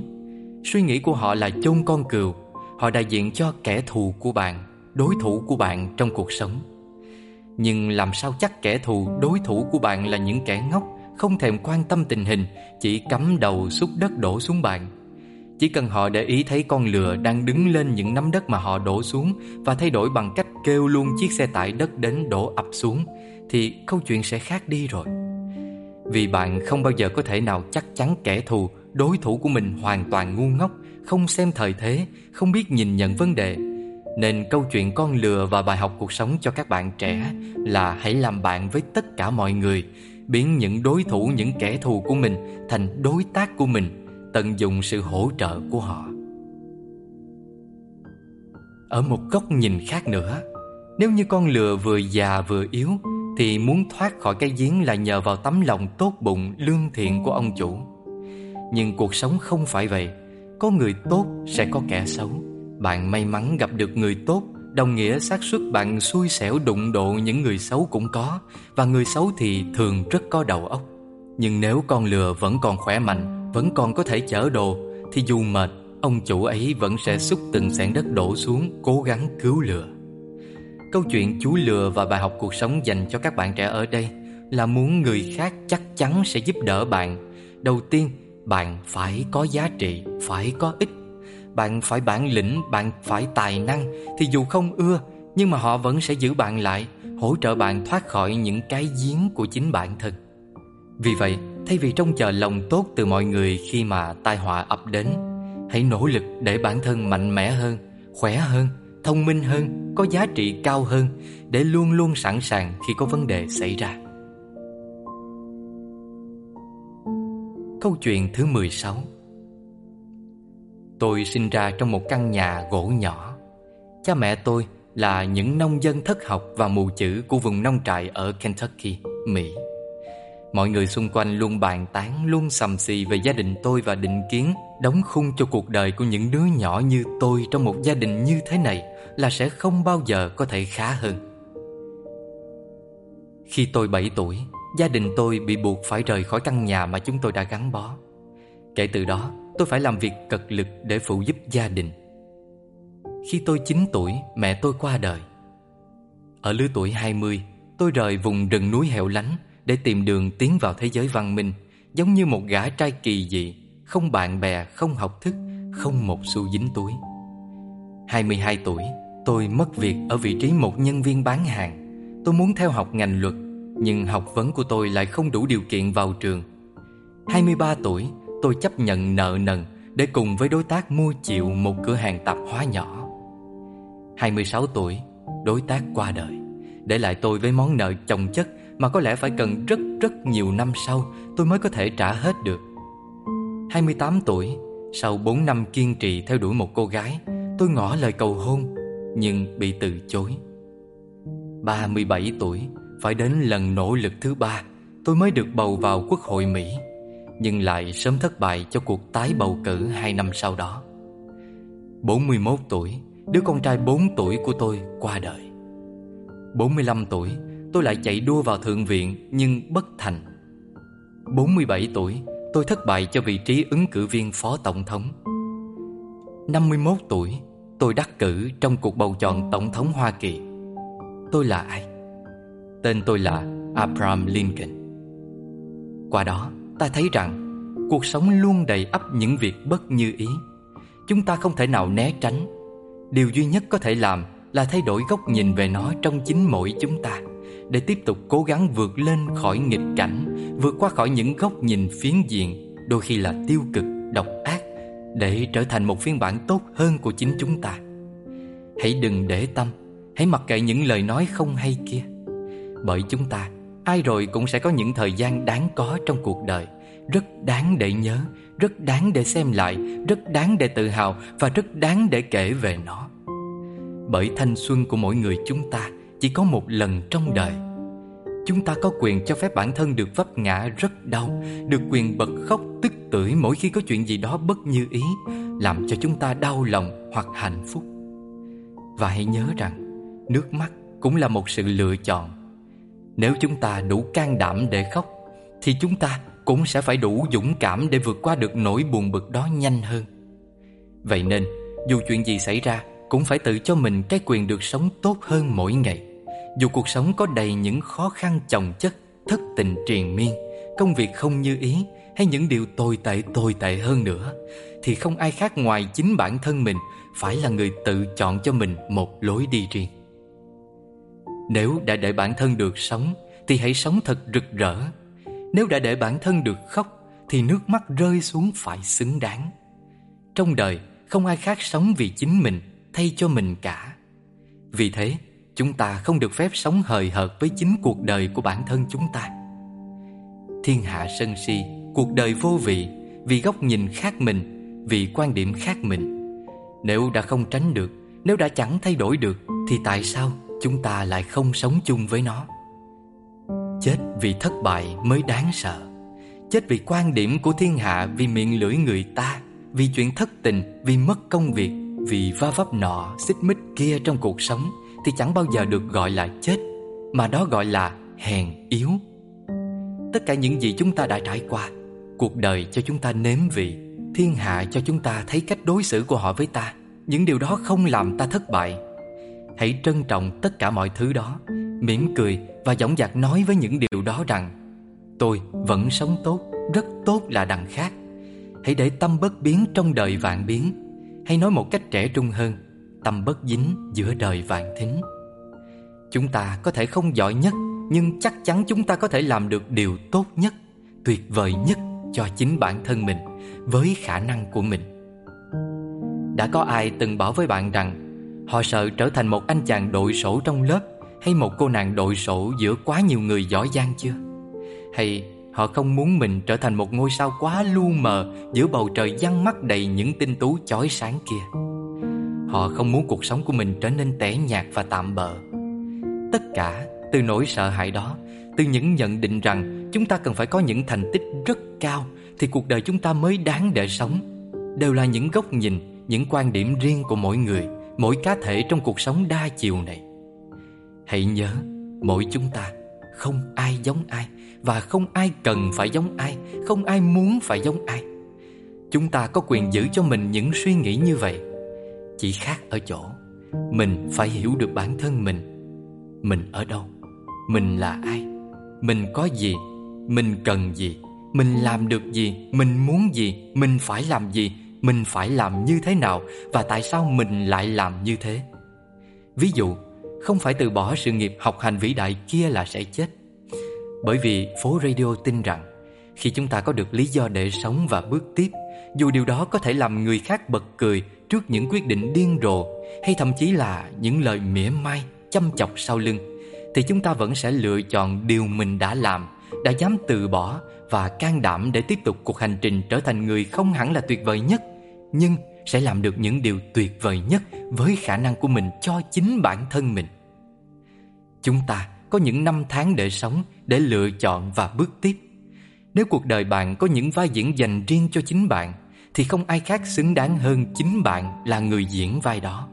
Suy nghĩ của họ là chôn con cừu, họ đại diện cho kẻ thù của bạn, đối thủ của bạn trong cuộc sống. Nhưng làm sao chắc kẻ thù, đối thủ của bạn là những kẻ ngốc, không thèm quan tâm tình hình, chỉ cắm đầu xúc đất đổ xuống bạn. Chỉ cần họ để ý thấy con lừa đang đứng lên những nắm đất mà họ đổ xuống và thay đổi bằng cách kêu luôn chiếc xe tải đất đến đổ ập xuống, thì câu chuyện sẽ khác đi rồi. Vì bạn không bao giờ có thể nào chắc chắn kẻ thù, đối thủ của mình hoàn toàn ngu ngốc, không xem thời thế, không biết nhìn nhận vấn đề. Nên câu chuyện con lừa và bài học cuộc sống cho các bạn trẻ là hãy làm bạn với tất cả mọi người, biến những đối thủ, những kẻ thù của mình thành đối tác của mình, tận dụng sự hỗ trợ của họ. Ở một góc nhìn khác nữa, nếu như con lừa vừa già vừa yếu thì muốn thoát khỏi cái giếng là nhờ vào tấm lòng tốt bụng, lương thiện của ông chủ. Nhưng cuộc sống không phải vậy. Có người tốt sẽ có kẻ xấu. Bạn may mắn gặp được người tốt, đồng nghĩa xác suất bạn xui xẻo đụng độ những người xấu cũng có, và người xấu thì thường rất có đầu óc. Nhưng nếu con lừa vẫn còn khỏe mạnh, vẫn còn có thể chở đồ, thì dù mệt, ông chủ ấy vẫn sẽ xúc từng xẻng đất đổ xuống, cố gắng cứu lừa. Câu chuyện chú lừa và bài học cuộc sống dành cho các bạn trẻ ở đây là muốn người khác chắc chắn sẽ giúp đỡ bạn. Đầu tiên, bạn phải có giá trị, phải có ích. Bạn phải bản lĩnh, bạn phải tài năng thì dù không ưa nhưng mà họ vẫn sẽ giữ bạn lại, hỗ trợ bạn thoát khỏi những cái giếng của chính bản thân. Vì vậy, thay vì trông chờ lòng tốt từ mọi người khi mà tai họa ập đến, hãy nỗ lực để bản thân mạnh mẽ hơn, khỏe hơn thông minh hơn, có giá trị cao hơn để luôn luôn sẵn sàng khi có vấn đề xảy ra. Câu chuyện thứ 16 Tôi sinh ra trong một căn nhà gỗ nhỏ. Cha mẹ tôi là những nông dân thất học và mù chữ của vùng nông trại ở Kentucky, Mỹ. Mọi người xung quanh luôn bàn tán, luôn sầm xì về gia đình tôi và định kiến đóng khung cho cuộc đời của những đứa nhỏ như tôi trong một gia đình như thế này là sẽ không bao giờ có thể khá hơn. Khi tôi 7 tuổi, gia đình tôi bị buộc phải rời khỏi căn nhà mà chúng tôi đã gắn bó. Kể từ đó, tôi phải làm việc cật lực để phụ giúp gia đình. Khi tôi 9 tuổi, mẹ tôi qua đời. Ở lứa tuổi 20, tôi rời vùng rừng núi hẻo lánh để tìm đường tiến vào thế giới văn minh, giống như một gã trai kỳ dị, không bạn bè, không học thức, không một xu dính túi. 22 tuổi, tôi mất việc ở vị trí một nhân viên bán hàng. Tôi muốn theo học ngành luật, nhưng học vấn của tôi lại không đủ điều kiện vào trường. 23 tuổi, tôi chấp nhận nợ nần để cùng với đối tác mua chịu một cửa hàng tạp hóa nhỏ. 26 tuổi, đối tác qua đời, để lại tôi với món nợ chồng chất mà có lẽ phải cần rất rất nhiều năm sau tôi mới có thể trả hết được. 28 tuổi, Sau 4 năm kiên trì theo đuổi một cô gái, Tôi ngỏ lời cầu hôn, Nhưng bị từ chối. 37 tuổi, Phải đến lần nỗ lực thứ ba, Tôi mới được bầu vào quốc hội Mỹ, Nhưng lại sớm thất bại cho cuộc tái bầu cử 2 năm sau đó. 41 tuổi, Đứa con trai 4 tuổi của tôi qua đời. 45 tuổi Tôi lại chạy đua vào thượng viện, Nhưng bất thành. 47 tuổi, Tôi thất bại cho vị trí ứng cử viên phó tổng thống. 51 tuổi, Tôi đắc cử trong cuộc bầu chọn tổng thống Hoa Kỳ. Tôi là ai? Tên tôi là Abraham Lincoln. Qua đó, ta thấy rằng Cuộc sống luôn đầy ắp những việc bất như ý. Chúng ta không thể nào né tránh. Điều duy nhất có thể làm là thay đổi góc nhìn về nó trong chính mỗi chúng ta để tiếp tục cố gắng vượt lên khỏi nghịch cảnh, vượt qua khỏi những góc nhìn phiến diện, đôi khi là tiêu cực, độc ác, để trở thành một phiên bản tốt hơn của chính chúng ta. Hãy đừng để tâm, hãy mặc kệ những lời nói không hay kia. Bởi chúng ta, ai rồi cũng sẽ có những thời gian đáng có trong cuộc đời, rất đáng để nhớ, rất đáng để xem lại, rất đáng để tự hào và rất đáng để kể về nó. Bởi thanh xuân của mỗi người chúng ta chỉ có một lần trong đời, Chúng ta có quyền cho phép bản thân được vấp ngã rất đau, Được quyền bật khóc tức tưởi mỗi khi có chuyện gì đó bất như ý, Làm cho chúng ta đau lòng hoặc hạnh phúc. Và hãy nhớ rằng, Nước mắt cũng là một sự lựa chọn. Nếu chúng ta đủ can đảm để khóc, Thì chúng ta cũng sẽ phải đủ dũng cảm để vượt qua được nỗi buồn bực đó nhanh hơn. Vậy nên, dù chuyện gì xảy ra, Cũng phải tự cho mình cái quyền được sống tốt hơn mỗi ngày dù cuộc sống có đầy những khó khăn chồng chất, Thất tình triền miên, Công việc không như ý, Hay những điều tồi tệ tồi tệ hơn nữa, Thì không ai khác ngoài chính bản thân mình Phải là người tự chọn cho mình một lối đi riêng. Nếu đã để bản thân được sống, Thì hãy sống thật rực rỡ. Nếu đã để bản thân được khóc, Thì nước mắt rơi xuống phải xứng đáng. Trong đời, không ai khác sống vì chính mình, Thay cho mình cả. Vì thế Chúng ta không được phép sống hời hợt với chính cuộc đời của bản thân chúng ta. Thiên hạ sân si, cuộc đời vô vị Vì góc nhìn khác mình, vì quan điểm khác mình. Nếu đã không tránh được, nếu đã chẳng thay đổi được Thì tại sao chúng ta lại không sống chung với nó? Chết vì thất bại mới đáng sợ. Chết vì quan điểm của thiên hạ Vì miệng lưỡi người ta Vì chuyện thất tình Vì mất công việc Vì va vấp nọ xích mích kia trong cuộc sống thì chẳng bao giờ được gọi là chết Mà đó gọi là hèn yếu. Tất cả những gì chúng ta đã trải qua Cuộc đời cho chúng ta nếm vị Thiên hạ cho chúng ta thấy cách đối xử của họ với ta Những điều đó không làm ta thất bại. Hãy trân trọng tất cả mọi thứ đó mỉm cười và dõng dạc nói với những điều đó rằng Tôi vẫn sống tốt, rất tốt là đằng khác. Hãy để tâm bất biến trong đời vạn biến. Hay nói một cách trẻ trung hơn tâm bất dính giữa đời vạn thính. Chúng ta có thể không giỏi nhất, Nhưng chắc chắn chúng ta có thể làm được điều tốt nhất, Tuyệt vời nhất cho chính bản thân mình Với khả năng của mình. Đã có ai từng bảo với bạn rằng, Họ sợ trở thành một anh chàng đội sổ trong lớp Hay một cô nàng đội sổ giữa quá nhiều người giỏi giang chưa? Hay họ không muốn mình trở thành một ngôi sao quá lu mờ Giữa bầu trời văng mắt đầy những tinh tú chói sáng kia? Họ không muốn cuộc sống của mình trở nên tẻ nhạt và tạm bợ. Tất cả từ nỗi sợ hãi đó Từ những nhận định rằng chúng ta cần phải có những thành tích rất cao Thì cuộc đời chúng ta mới đáng để sống Đều là những góc nhìn, những quan điểm riêng của mỗi người Mỗi cá thể trong cuộc sống đa chiều này. Hãy nhớ, mỗi chúng ta không ai giống ai Và không ai cần phải giống ai Không ai muốn phải giống ai. Chúng ta có quyền giữ cho mình những suy nghĩ như vậy chỉ khác ở chỗ Mình phải hiểu được bản thân mình. Mình ở đâu? Mình là ai? Mình có gì? Mình cần gì? Mình làm được gì? Mình muốn gì? Mình phải làm gì? Mình phải làm như thế nào? Và tại sao mình lại làm như thế? Ví dụ, Không phải từ bỏ sự nghiệp học hành vĩ đại kia là sẽ chết. Bởi vì phố radio tin rằng Khi chúng ta có được lý do để sống và bước tiếp dù điều đó có thể làm người khác bật cười trước những quyết định điên rồ hay thậm chí là những lời mỉa mai chăm chọc sau lưng thì chúng ta vẫn sẽ lựa chọn điều mình đã làm đã dám từ bỏ và can đảm để tiếp tục cuộc hành trình trở thành người không hẳn là tuyệt vời nhất, nhưng sẽ làm được những điều tuyệt vời nhất với khả năng của mình cho chính bản thân mình. Chúng ta có những năm tháng để sống, để lựa chọn và bước tiếp. Nếu cuộc đời bạn có những vai diễn dành riêng cho chính bạn, thì không ai khác xứng đáng hơn chính bạn là người diễn vai đó.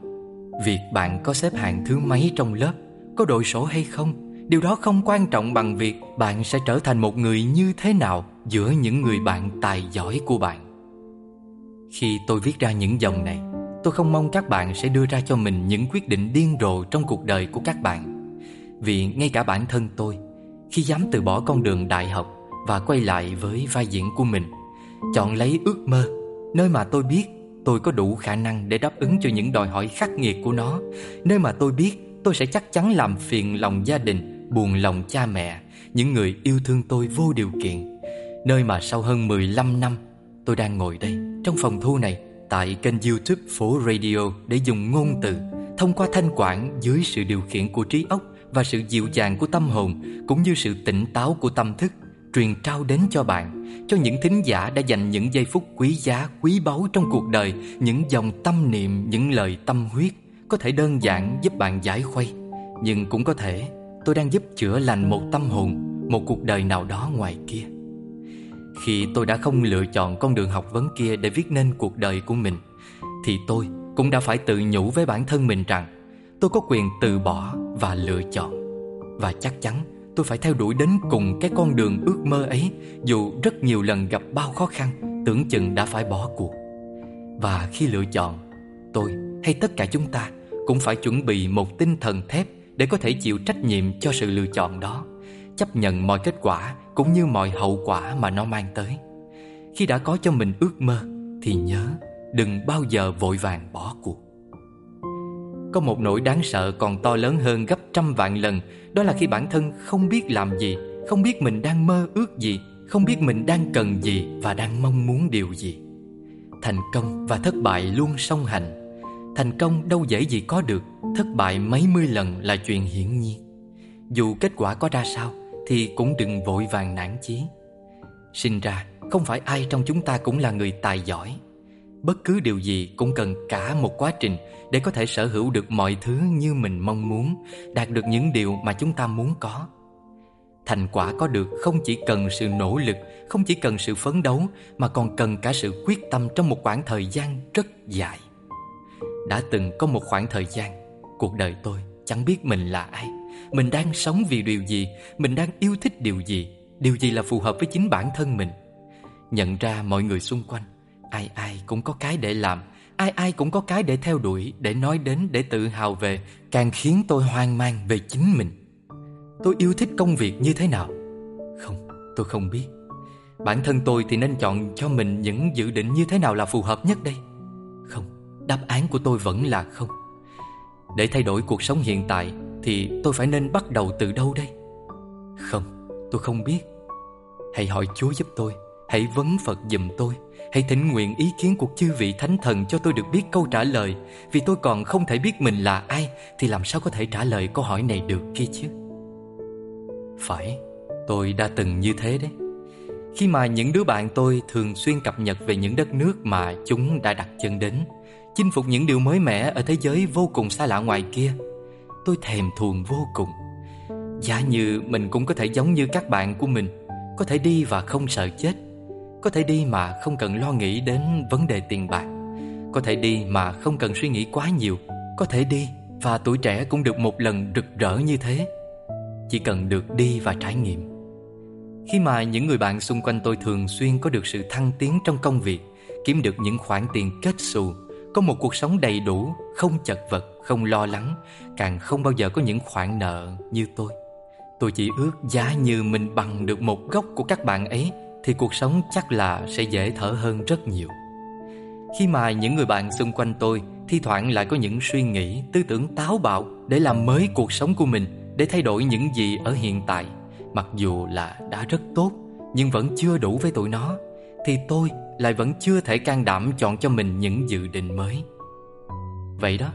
Việc bạn có xếp hạng thứ mấy trong lớp, có đội sổ hay không, điều đó không quan trọng bằng việc bạn sẽ trở thành một người như thế nào giữa những người bạn tài giỏi của bạn. Khi tôi viết ra những dòng này, tôi không mong các bạn sẽ đưa ra cho mình những quyết định điên rồ trong cuộc đời của các bạn. Vì ngay cả bản thân tôi, khi dám từ bỏ con đường đại học và quay lại với vai diễn của mình, chọn lấy ước mơ, nơi mà tôi biết tôi có đủ khả năng để đáp ứng cho những đòi hỏi khắc nghiệt của nó, nơi mà tôi biết tôi sẽ chắc chắn làm phiền lòng gia đình, buồn lòng cha mẹ, những người yêu thương tôi vô điều kiện. Nơi mà sau hơn 15 năm, tôi đang ngồi đây, trong phòng thu này, tại kênh youtube Phố Radio để dùng ngôn từ, thông qua thanh quản dưới sự điều khiển của trí óc và sự dịu dàng của tâm hồn, cũng như sự tỉnh táo của tâm thức, truyền trao đến cho bạn, cho những thính giả đã dành những giây phút quý giá, quý báu trong cuộc đời, những dòng tâm niệm, những lời tâm huyết, có thể đơn giản giúp bạn giải khuây, nhưng cũng có thể tôi đang giúp chữa lành một tâm hồn, một cuộc đời nào đó ngoài kia. Khi tôi đã không lựa chọn con đường học vấn kia để viết nên cuộc đời của mình, thì tôi cũng đã phải tự nhủ với bản thân mình rằng tôi có quyền từ bỏ và lựa chọn. Và chắc chắn tôi phải theo đuổi đến cùng cái con đường ước mơ ấy dù rất nhiều lần gặp bao khó khăn, tưởng chừng đã phải bỏ cuộc. Và khi lựa chọn, tôi hay tất cả chúng ta cũng phải chuẩn bị một tinh thần thép để có thể chịu trách nhiệm cho sự lựa chọn đó, chấp nhận mọi kết quả cũng như mọi hậu quả mà nó mang tới. Khi đã có cho mình ước mơ thì nhớ đừng bao giờ vội vàng bỏ cuộc. Có một nỗi đáng sợ còn to lớn hơn gấp trăm vạn lần, Đó là khi bản thân không biết làm gì, Không biết mình đang mơ ước gì, Không biết mình đang cần gì Và đang mong muốn điều gì. Thành công và thất bại luôn song hành. Thành công đâu dễ gì có được, Thất bại mấy mươi lần là chuyện hiển nhiên. Dù kết quả có ra sao Thì cũng đừng vội vàng nản chí. Sinh ra, không phải ai trong chúng ta cũng là người tài giỏi. Bất cứ điều gì cũng cần cả một quá trình để có thể sở hữu được mọi thứ như mình mong muốn, Đạt được những điều mà chúng ta muốn có. Thành quả có được không chỉ cần sự nỗ lực, Không chỉ cần sự phấn đấu, Mà còn cần cả sự quyết tâm trong một khoảng thời gian rất dài. Đã từng có một khoảng thời gian, Cuộc đời tôi chẳng biết mình là ai. Mình đang sống vì điều gì, Mình đang yêu thích điều gì Điều gì là phù hợp với chính bản thân mình. Nhận ra mọi người xung quanh, Ai ai cũng có cái để làm. Ai ai cũng có cái để theo đuổi Để nói đến, để tự hào về Càng khiến tôi hoang mang về chính mình. Tôi yêu thích công việc như thế nào? Không, tôi không biết. Bản thân tôi thì nên chọn cho mình những dự định như thế nào là phù hợp nhất đây? Không, Đáp án của tôi vẫn là không. Để thay đổi cuộc sống hiện tại Thì tôi phải nên bắt đầu từ đâu đây? Không, tôi không biết. Hãy hỏi Chúa giúp tôi Hãy vấn Phật giùm tôi. Hãy thỉnh nguyện ý kiến của chư vị thánh thần Cho tôi được biết câu trả lời Vì tôi còn không thể biết mình là ai Thì làm sao có thể trả lời câu hỏi này được kia chứ Phải, tôi đã từng như thế đấy Khi mà những đứa bạn tôi thường xuyên cập nhật về những đất nước mà chúng đã đặt chân đến chinh phục những điều mới mẻ ở thế giới vô cùng xa lạ ngoài kia. Tôi thèm thuồng vô cùng. Giả như mình cũng có thể giống như các bạn của mình, có thể đi và không sợ chết, có thể đi mà không cần lo nghĩ đến vấn đề tiền bạc, có thể đi mà không cần suy nghĩ quá nhiều, có thể đi và tuổi trẻ cũng được một lần rực rỡ như thế. Chỉ cần được đi và trải nghiệm. Khi mà những người bạn xung quanh tôi thường xuyên có được sự thăng tiến trong công việc, kiếm được những khoản tiền kết xù có một cuộc sống đầy đủ, không chật vật, không lo lắng, càng không bao giờ có những khoản nợ như tôi. Tôi chỉ ước giá như mình bằng được một góc của các bạn ấy thì cuộc sống chắc là sẽ dễ thở hơn rất nhiều. Khi mà những người bạn xung quanh tôi thi thoảng lại có những suy nghĩ, tư tưởng táo bạo để làm mới cuộc sống của mình, để thay đổi những gì ở hiện tại, mặc dù là đã rất tốt nhưng vẫn chưa đủ với tụi nó thì tôi lại vẫn chưa thể can đảm chọn cho mình những dự định mới. Vậy đó,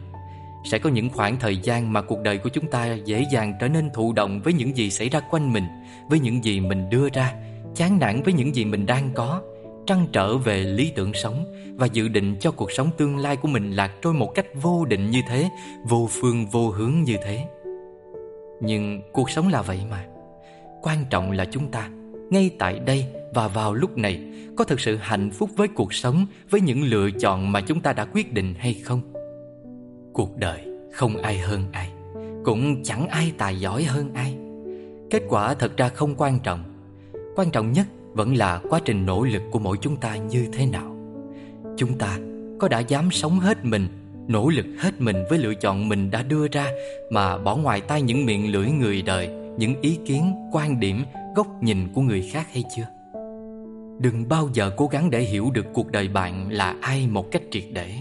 Sẽ có những khoảng thời gian mà cuộc đời của chúng ta dễ dàng trở nên thụ động với những gì xảy ra quanh mình, với những gì mình đưa ra, chán nản với những gì mình đang có, trăn trở về lý tưởng sống và dự định cho cuộc sống tương lai của mình lạc trôi một cách vô định như thế, vô phương vô hướng như thế. Nhưng cuộc sống là vậy mà. Quan trọng là chúng ta ngay tại đây và vào lúc này có thực sự hạnh phúc với cuộc sống với những lựa chọn mà chúng ta đã quyết định hay không cuộc đời không ai hơn ai cũng chẳng ai tài giỏi hơn ai kết quả thật ra không quan trọng quan trọng nhất vẫn là quá trình nỗ lực của mỗi chúng ta như thế nào. Chúng ta có đã dám sống hết mình, nỗ lực hết mình với lựa chọn mình đã đưa ra mà bỏ ngoài tai những miệng lưỡi người đời, những ý kiến, quan điểm, góc nhìn của người khác hay chưa? Đừng bao giờ cố gắng để hiểu được cuộc đời bạn là ai một cách triệt để.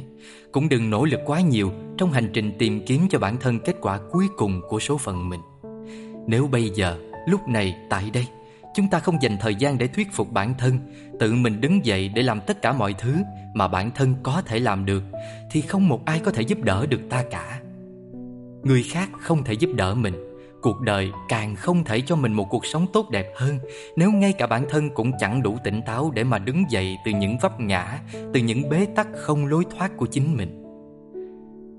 Cũng đừng nỗ lực quá nhiều trong hành trình tìm kiếm cho bản thân kết quả cuối cùng của số phận mình. Nếu bây giờ, lúc này, tại đây chúng ta không dành thời gian để thuyết phục bản thân, tự mình đứng dậy để làm tất cả mọi thứ mà bản thân có thể làm được, thì không một ai có thể giúp đỡ được ta cả. Người khác không thể giúp đỡ mình, cuộc đời càng không thể cho mình một cuộc sống tốt đẹp hơn, nếu ngay cả bản thân cũng chẳng đủ tỉnh táo để mà đứng dậy từ những vấp ngã, từ những bế tắc không lối thoát của chính mình.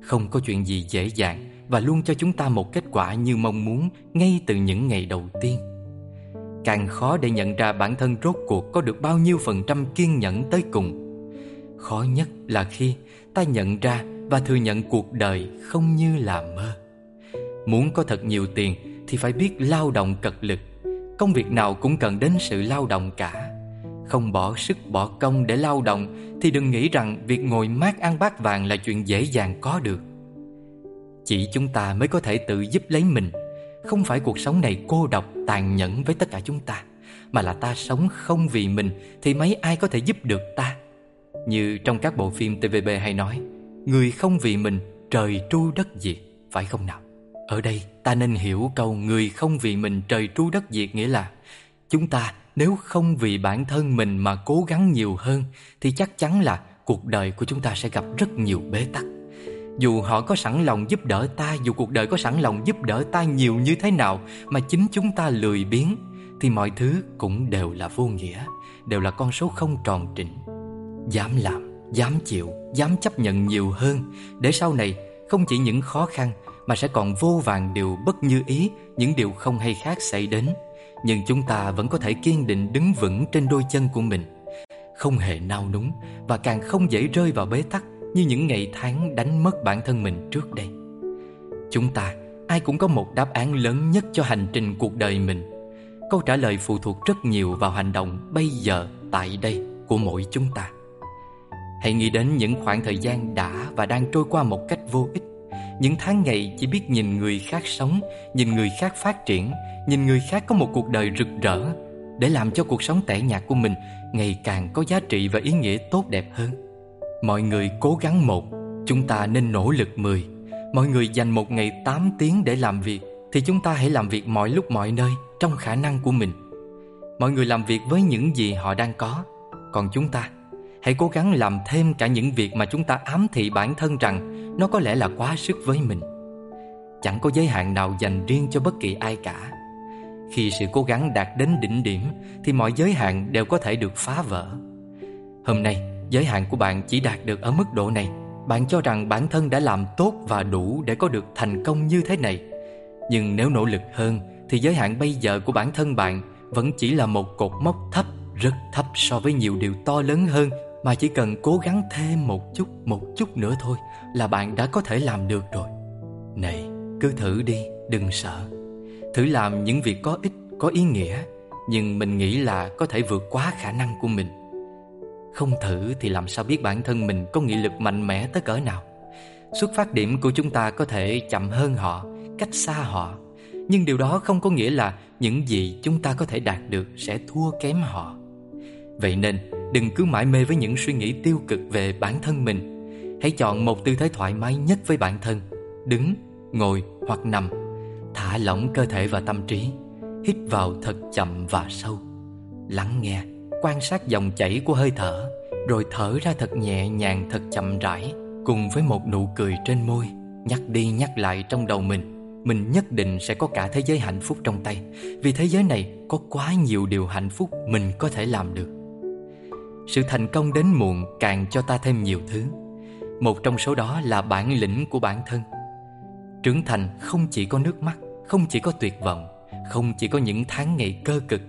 Không có chuyện gì dễ dàng và luôn cho chúng ta một kết quả như mong muốn ngay từ những ngày đầu tiên càng khó để nhận ra bản thân rốt cuộc có được bao nhiêu phần trăm kiên nhẫn tới cùng. Khó nhất là khi ta nhận ra và thừa nhận cuộc đời không như là mơ. Muốn có thật nhiều tiền thì phải biết lao động cật lực. Công việc nào cũng cần đến sự lao động cả. Không bỏ sức bỏ công để lao động Thì đừng nghĩ rằng việc ngồi mát ăn bát vàng là chuyện dễ dàng có được. Chỉ chúng ta mới có thể tự giúp lấy mình. Không phải cuộc sống này cô độc, tàn nhẫn với tất cả chúng ta, Mà là ta sống không vì mình Thì mấy ai có thể giúp được ta? Như trong các bộ phim TVB hay nói, Người không vì mình, trời tru đất diệt, Phải không nào? Ở đây, ta nên hiểu câu người không vì mình, trời tru đất diệt nghĩa là, Chúng ta nếu không vì bản thân mình mà cố gắng nhiều hơn, Thì chắc chắn là cuộc đời của chúng ta sẽ gặp rất nhiều bế tắc. Dù họ có sẵn lòng giúp đỡ ta Dù cuộc đời có sẵn lòng giúp đỡ ta nhiều như thế nào Mà chính chúng ta lười biếng Thì mọi thứ cũng đều là vô nghĩa Đều là con số không tròn trĩnh Dám làm, dám chịu, dám chấp nhận nhiều hơn Để sau này không chỉ những khó khăn mà sẽ còn vô vàng điều bất như ý, những điều không hay khác xảy đến. Nhưng chúng ta vẫn có thể kiên định đứng vững trên đôi chân của mình, không hề nao núng và càng không dễ rơi vào bế tắc như những ngày tháng đánh mất bản thân mình trước đây. Chúng ta ai cũng có một đáp án lớn nhất cho hành trình cuộc đời mình. Câu trả lời phụ thuộc rất nhiều vào hành động bây giờ, tại đây của mỗi chúng ta. Hãy nghĩ đến những khoảng thời gian đã và đang trôi qua một cách vô ích những tháng ngày chỉ biết nhìn người khác sống Nhìn người khác phát triển Nhìn người khác có một cuộc đời rực rỡ Để làm cho cuộc sống tẻ nhạt của mình Ngày càng có giá trị và ý nghĩa tốt đẹp hơn Mọi người cố gắng một Chúng ta nên nỗ lực mười Mọi người dành một ngày 8 tiếng để làm việc Thì chúng ta hãy làm việc mọi lúc mọi nơi Trong khả năng của mình Mọi người làm việc với những gì họ đang có Còn chúng ta Hãy cố gắng làm thêm cả những việc mà chúng ta ám thị bản thân rằng nó có lẽ là quá sức với mình. Chẳng có giới hạn nào dành riêng cho bất kỳ ai cả. Khi sự cố gắng đạt đến đỉnh điểm thì mọi giới hạn đều có thể được phá vỡ. Hôm nay, giới hạn của bạn chỉ đạt được ở mức độ này. Bạn cho rằng bản thân đã làm tốt và đủ để có được thành công như thế này. Nhưng nếu nỗ lực hơn thì giới hạn bây giờ của bản thân bạn vẫn chỉ là một cột mốc thấp, rất thấp so với nhiều điều to lớn hơn mà chỉ cần cố gắng thêm một chút, một chút nữa thôi Là bạn đã có thể làm được rồi Này, cứ thử đi, đừng sợ Thử làm những việc có ích, có ý nghĩa Nhưng mình nghĩ là có thể vượt quá khả năng của mình không thử thì làm sao biết bản thân mình có nghị lực mạnh mẽ tới cỡ nào. Xuất phát điểm của chúng ta có thể chậm hơn họ, cách xa họ. Nhưng điều đó không có nghĩa là những gì chúng ta có thể đạt được sẽ thua kém họ. Vậy nên đừng cứ mãi mê với những suy nghĩ tiêu cực về bản thân mình. Hãy chọn một tư thế thoải mái nhất với bản thân. Đứng, ngồi hoặc nằm. Thả lỏng cơ thể và tâm trí. Hít vào thật chậm và sâu. Lắng nghe, quan sát dòng chảy của hơi thở, Rồi thở ra thật nhẹ nhàng, thật chậm rãi, Cùng với một nụ cười trên môi, Nhắc đi nhắc lại trong đầu mình. Mình nhất định sẽ có cả thế giới hạnh phúc trong tay, Vì thế giới này có quá nhiều điều hạnh phúc mình có thể làm được. Sự thành công đến muộn càng cho ta thêm nhiều thứ. Một trong số đó là bản lĩnh của bản thân. Trưởng thành không chỉ có nước mắt, Không chỉ có tuyệt vọng, Không chỉ có những tháng ngày cơ cực,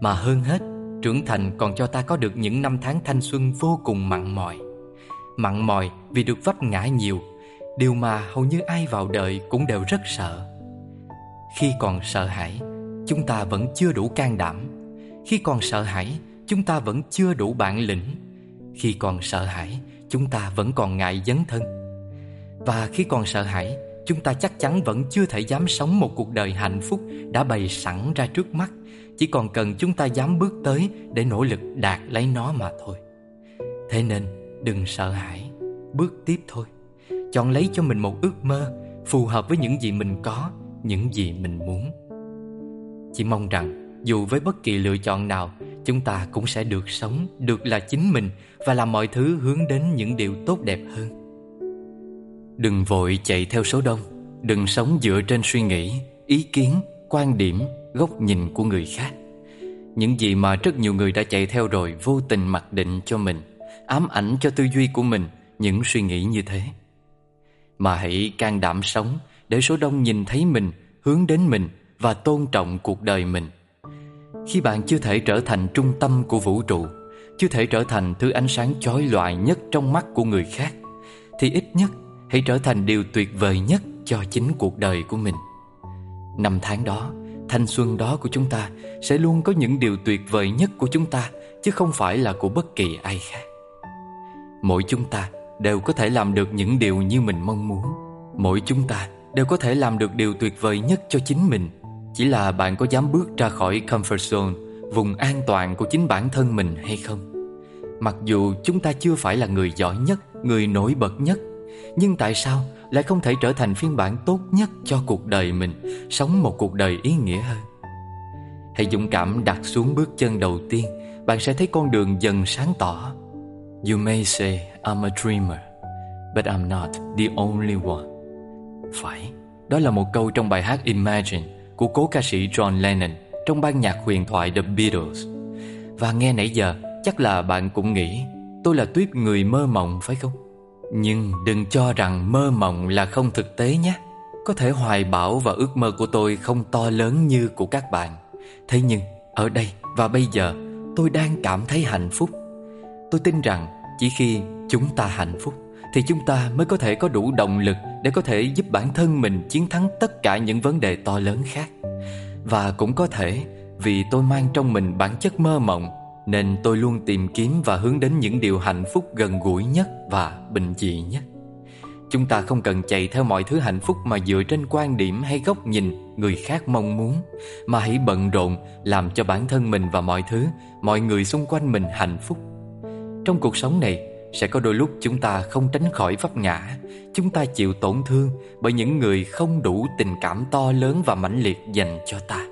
Mà hơn hết Trưởng thành còn cho ta có được những năm tháng thanh xuân vô cùng mặn mòi. Mặn mòi vì được vấp ngã nhiều, Điều mà hầu như ai vào đời cũng đều rất sợ. Khi còn sợ hãi, Chúng ta vẫn chưa đủ can đảm. Khi còn sợ hãi, Chúng ta vẫn chưa đủ bản lĩnh. Khi còn sợ hãi, Chúng ta vẫn còn ngại dấn thân. Và khi còn sợ hãi, Chúng ta chắc chắn vẫn chưa thể dám sống một cuộc đời hạnh phúc Đã bày sẵn ra trước mắt. Chỉ còn cần chúng ta dám bước tới Để nỗ lực đạt lấy nó mà thôi. Thế nên đừng sợ hãi Bước tiếp thôi. Chọn lấy cho mình một ước mơ Phù hợp với những gì mình có Những gì mình muốn. Chỉ mong rằng dù với bất kỳ lựa chọn nào Chúng ta cũng sẽ được sống Được là chính mình Và làm mọi thứ hướng đến những điều tốt đẹp hơn. Đừng vội chạy theo số đông Đừng sống dựa trên suy nghĩ Ý kiến, quan điểm, góc nhìn của người khác Những gì mà rất nhiều người đã chạy theo rồi Vô tình mặc định cho mình Ám ảnh cho tư duy của mình Những suy nghĩ như thế mà hãy can đảm sống để số đông nhìn thấy mình, hướng đến mình và tôn trọng cuộc đời mình. Khi bạn chưa thể trở thành trung tâm của vũ trụ, chưa thể trở thành thứ ánh sáng chói loại nhất trong mắt của người khác, thì ít nhất hãy trở thành điều tuyệt vời nhất cho chính cuộc đời của mình. Năm tháng đó, thanh xuân đó của chúng ta sẽ luôn có những điều tuyệt vời nhất của chúng ta, chứ không phải là của bất kỳ ai khác. Mỗi chúng ta đều có thể làm được những điều như mình mong muốn. Mỗi chúng ta đều có thể làm được điều tuyệt vời nhất cho chính mình. Chỉ là bạn có dám bước ra khỏi comfort zone, Vùng an toàn của chính bản thân mình hay không? Mặc dù chúng ta chưa phải là người giỏi nhất, Người nổi bật nhất, Nhưng tại sao lại không thể trở thành phiên bản tốt nhất cho cuộc đời mình, Sống một cuộc đời ý nghĩa hơn. Hãy dũng cảm đặt xuống bước chân đầu tiên, Bạn sẽ thấy con đường dần sáng tỏ. You may say, I'm a dreamer, But I'm not the only one. Phải, Đó là một câu trong bài hát Imagine Của cố ca sĩ John Lennon Trong ban nhạc huyền thoại The Beatles. Và nghe nãy giờ, Chắc là bạn cũng nghĩ, Tôi là tuyết người mơ mộng, phải không? Nhưng đừng cho rằng mơ mộng là không thực tế nhé. Có thể hoài bão và ước mơ của tôi không to lớn như của các bạn. Thế nhưng, ở đây và bây giờ, Tôi đang cảm thấy hạnh phúc. Tôi tin rằng chỉ khi chúng ta hạnh phúc, Thì chúng ta mới có thể có đủ động lực Để có thể giúp bản thân mình chiến thắng tất cả những vấn đề to lớn khác. Và cũng có thể vì tôi mang trong mình bản chất mơ mộng nên tôi luôn tìm kiếm và hướng đến những điều hạnh phúc gần gũi nhất và bình dị nhất. Chúng ta không cần chạy theo mọi thứ hạnh phúc mà dựa trên quan điểm hay góc nhìn người khác mong muốn Mà hãy bận rộn làm cho bản thân mình và mọi thứ, mọi người xung quanh mình hạnh phúc. Trong cuộc sống này Sẽ có đôi lúc chúng ta không tránh khỏi vấp ngã Chúng ta chịu tổn thương Bởi những người không đủ tình cảm to lớn và mãnh liệt dành cho ta.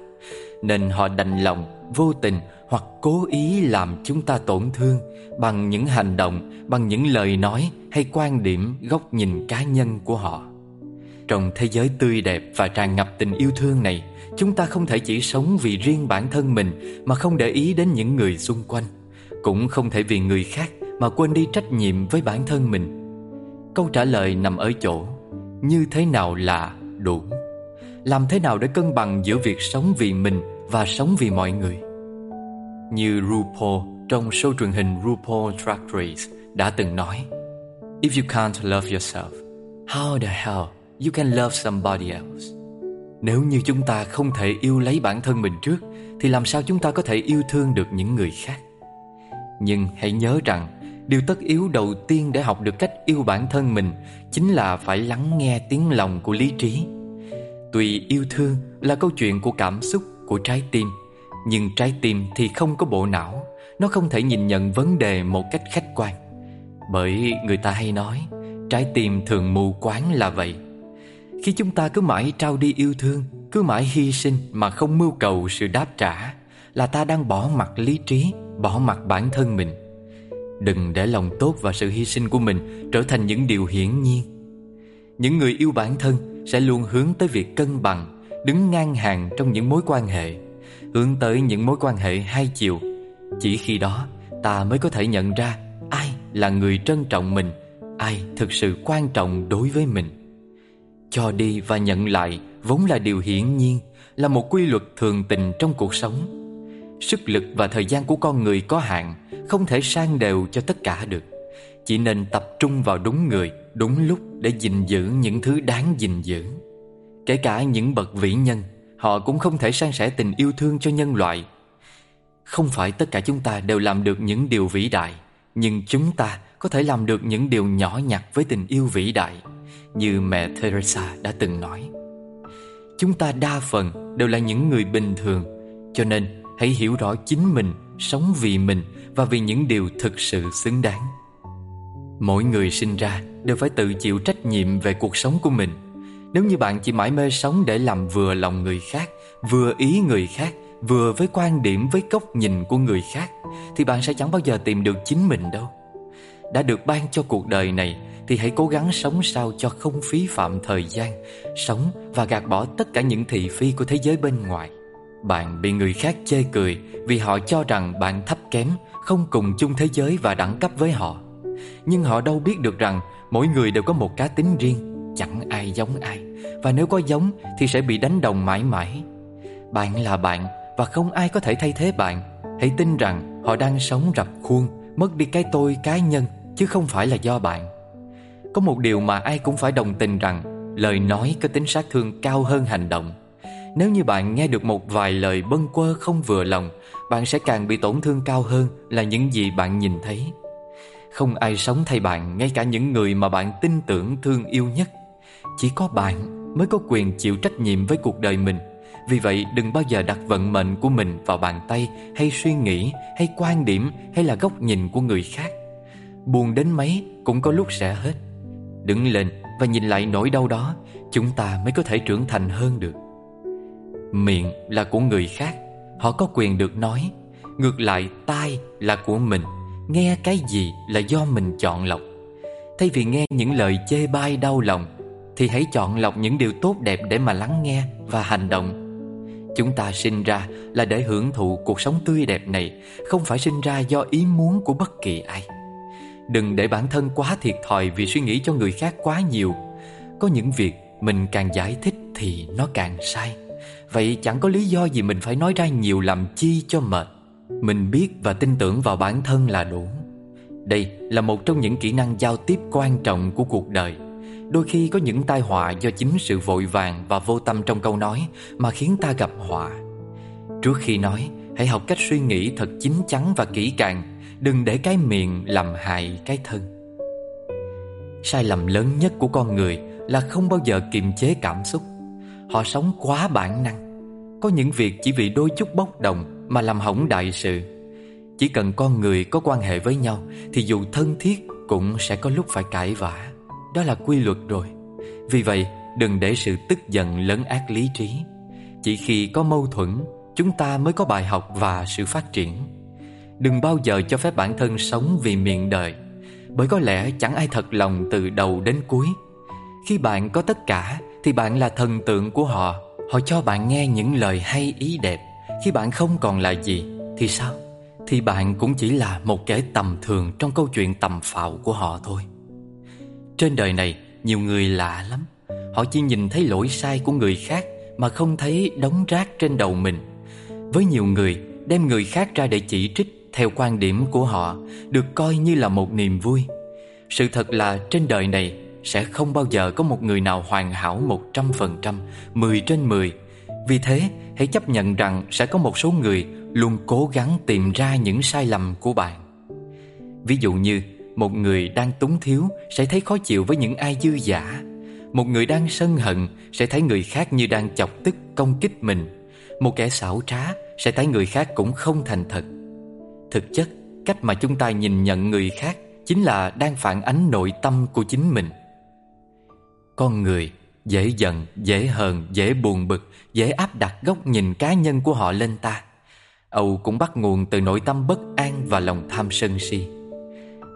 Nên họ đành lòng, vô tình hoặc cố ý làm chúng ta tổn thương Bằng những hành động, bằng những lời nói hay quan điểm, góc nhìn cá nhân của họ. Trong thế giới tươi đẹp và tràn ngập tình yêu thương này Chúng ta không thể chỉ sống vì riêng bản thân mình Mà không để ý đến những người xung quanh cũng không thể vì người khác mà quên đi trách nhiệm với bản thân mình. Câu trả lời nằm ở chỗ Như thế nào là đủ? Làm thế nào để cân bằng giữa việc sống vì mình và sống vì mọi người? Như RuPaul trong show truyền hình RuPaul Drag Race đã từng nói If you can't love yourself How the hell you can love somebody else? Nếu như chúng ta không thể yêu lấy bản thân mình trước Thì làm sao chúng ta có thể yêu thương được những người khác? Nhưng hãy nhớ rằng Điều tất yếu đầu tiên để học được cách yêu bản thân mình Chính là phải lắng nghe tiếng lòng của lý trí. Tuy yêu thương là câu chuyện của cảm xúc, của trái tim. Nhưng trái tim thì không có bộ não. Nó không thể nhìn nhận vấn đề một cách khách quan. Bởi người ta hay nói, Trái tim thường mù quáng là vậy. Khi chúng ta cứ mãi trao đi yêu thương, Cứ mãi hy sinh mà không mưu cầu sự đáp trả, Là ta đang bỏ mặt lý trí, bỏ mặt bản thân mình. Đừng để lòng tốt và sự hy sinh của mình trở thành những điều hiển nhiên. Những người yêu bản thân sẽ luôn hướng tới việc cân bằng, Đứng ngang hàng trong những mối quan hệ. Hướng tới những mối quan hệ hai chiều. Chỉ khi đó, ta mới có thể nhận ra Ai là người trân trọng mình, Ai thực sự quan trọng đối với mình. Cho đi và nhận lại Vốn là điều hiển nhiên, Là một quy luật thường tình trong cuộc sống. Sức lực và thời gian của con người có hạn, Không thể sang đều cho tất cả được. Chỉ nên tập trung vào đúng người, Đúng lúc để gìn giữ những thứ đáng gìn giữ. Kể cả những bậc vĩ nhân Họ cũng không thể san sẻ tình yêu thương cho nhân loại. Không phải tất cả chúng ta đều làm được những điều vĩ đại, Nhưng chúng ta có thể làm được những điều nhỏ nhặt với tình yêu vĩ đại, Như mẹ Teresa đã từng nói. Chúng ta đa phần đều là những người bình thường, Cho nên hãy hiểu rõ chính mình, Sống vì mình Và vì những điều thực sự xứng đáng. Mỗi người sinh ra đều phải tự chịu trách nhiệm về cuộc sống của mình. Nếu như bạn chỉ mãi mê sống để làm vừa lòng người khác, Vừa ý người khác, Vừa với quan điểm, với góc nhìn của người khác, Thì bạn sẽ chẳng bao giờ tìm được chính mình đâu. Đã được ban cho cuộc đời này, Thì hãy cố gắng sống sao cho không phí phạm thời gian, Sống và gạt bỏ tất cả những thị phi của thế giới bên ngoài. Bạn bị người khác chê cười Vì họ cho rằng bạn thấp kém, Không cùng chung thế giới và đẳng cấp với họ. Nhưng họ đâu biết được rằng Mỗi người đều có một cá tính riêng Chẳng ai giống ai. Và nếu có giống thì sẽ bị đánh đồng mãi mãi. Bạn là bạn Và không ai có thể thay thế bạn. Hãy tin rằng họ đang sống rập khuôn, Mất đi cái tôi, cá nhân, Chứ không phải là do bạn. Có một điều mà ai cũng phải đồng tình rằng, Lời nói có tính sát thương cao hơn hành động. Nếu như bạn nghe được một vài lời bâng quơ không vừa lòng, Bạn sẽ càng bị tổn thương cao hơn Là những gì bạn nhìn thấy. Không ai sống thay bạn, Ngay cả những người mà bạn tin tưởng thương yêu nhất. Chỉ có bạn mới có quyền chịu trách nhiệm với cuộc đời mình. Vì vậy đừng bao giờ đặt vận mệnh của mình vào bàn tay Hay suy nghĩ, hay quan điểm, hay là góc nhìn của người khác. Buồn đến mấy cũng có lúc sẽ hết. Đứng lên và nhìn lại nỗi đau đó Chúng ta mới có thể trưởng thành hơn được. Miệng là của người khác Họ có quyền được nói. Ngược lại tai là của mình Nghe cái gì là do mình chọn lọc. Thay vì nghe những lời chê bai đau lòng thì hãy chọn lọc những điều tốt đẹp để mà lắng nghe và hành động. Chúng ta sinh ra là để hưởng thụ cuộc sống tươi đẹp này, Không phải sinh ra do ý muốn của bất kỳ ai. Đừng để bản thân quá thiệt thòi vì suy nghĩ cho người khác quá nhiều. Có những việc mình càng giải thích thì nó càng sai. Vậy chẳng có lý do gì mình phải nói ra nhiều làm chi cho mệt. Mình biết và tin tưởng vào bản thân là đủ. Đây là một trong những kỹ năng giao tiếp quan trọng của cuộc đời. Đôi khi có những tai họa do chính sự vội vàng và vô tâm trong câu nói Mà khiến ta gặp họa. Trước khi nói, hãy học cách suy nghĩ thật chín chắn và kỹ càng Đừng để cái miệng làm hại cái thân. Sai lầm lớn nhất của con người là không bao giờ kiềm chế cảm xúc. Họ sống quá bản năng. Có những việc chỉ vì đôi chút bốc đồng mà làm hỏng đại sự. Chỉ cần con người có quan hệ với nhau Thì dù thân thiết cũng sẽ có lúc phải cãi vã. Đó là quy luật rồi. Vì vậy, đừng để sự tức giận lấn át lý trí. Chỉ khi có mâu thuẫn, Chúng ta mới có bài học và sự phát triển. Đừng bao giờ cho phép bản thân sống vì miệng đời, Bởi có lẽ chẳng ai thật lòng từ đầu đến cuối. Khi bạn có tất cả, Thì bạn là thần tượng của họ. Họ cho bạn nghe những lời hay, ý đẹp. Khi bạn không còn là gì, Thì sao? Thì bạn cũng chỉ là một kẻ tầm thường Trong câu chuyện tầm phạo của họ thôi. Trên đời này, Nhiều người lạ lắm. Họ chỉ nhìn thấy lỗi sai của người khác Mà không thấy đống rác trên đầu mình. Với nhiều người, Đem người khác ra để chỉ trích Theo quan điểm của họ Được coi như là một niềm vui. Sự thật là trên đời này Sẽ không bao giờ có một người nào hoàn hảo 100% 10 trên 10 Vì thế, hãy chấp nhận rằng sẽ có một số người luôn cố gắng tìm ra những sai lầm của bạn. Ví dụ như một người đang túng thiếu sẽ thấy khó chịu với những ai dư giả. Một người đang sân hận sẽ thấy người khác như đang chọc tức công kích mình. Một kẻ xảo trá sẽ thấy người khác cũng không thành thật. Thực chất, cách mà chúng ta nhìn nhận người khác chính là đang phản ánh nội tâm của chính mình. Con người Dễ giận, dễ hờn, dễ buồn bực Dễ áp đặt góc nhìn cá nhân của họ lên ta Âu cũng bắt nguồn từ nội tâm bất an và lòng tham sân si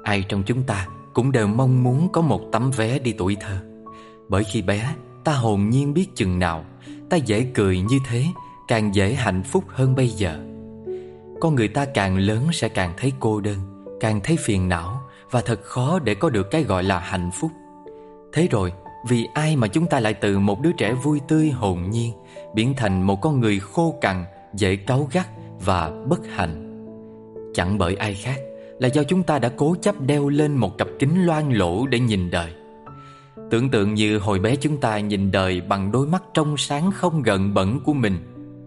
Ai trong chúng ta cũng đều mong muốn có một tấm vé đi tuổi thơ. Bởi khi bé, ta hồn nhiên biết chừng nào, Ta dễ cười như thế, Càng dễ hạnh phúc hơn bây giờ. Con người ta càng lớn sẽ càng thấy cô đơn, Càng thấy phiền não Và thật khó để có được cái gọi là hạnh phúc. Thế rồi, Vì ai mà chúng ta lại từ một đứa trẻ vui tươi hồn nhiên, Biến thành một con người khô cằn, Dễ cáu gắt và bất hạnh? Chẳng bởi ai khác là do chúng ta đã cố chấp đeo lên một cặp kính loang lỗ để nhìn đời. Tưởng tượng như hồi bé chúng ta nhìn đời bằng đôi mắt trong sáng không gần bẩn của mình.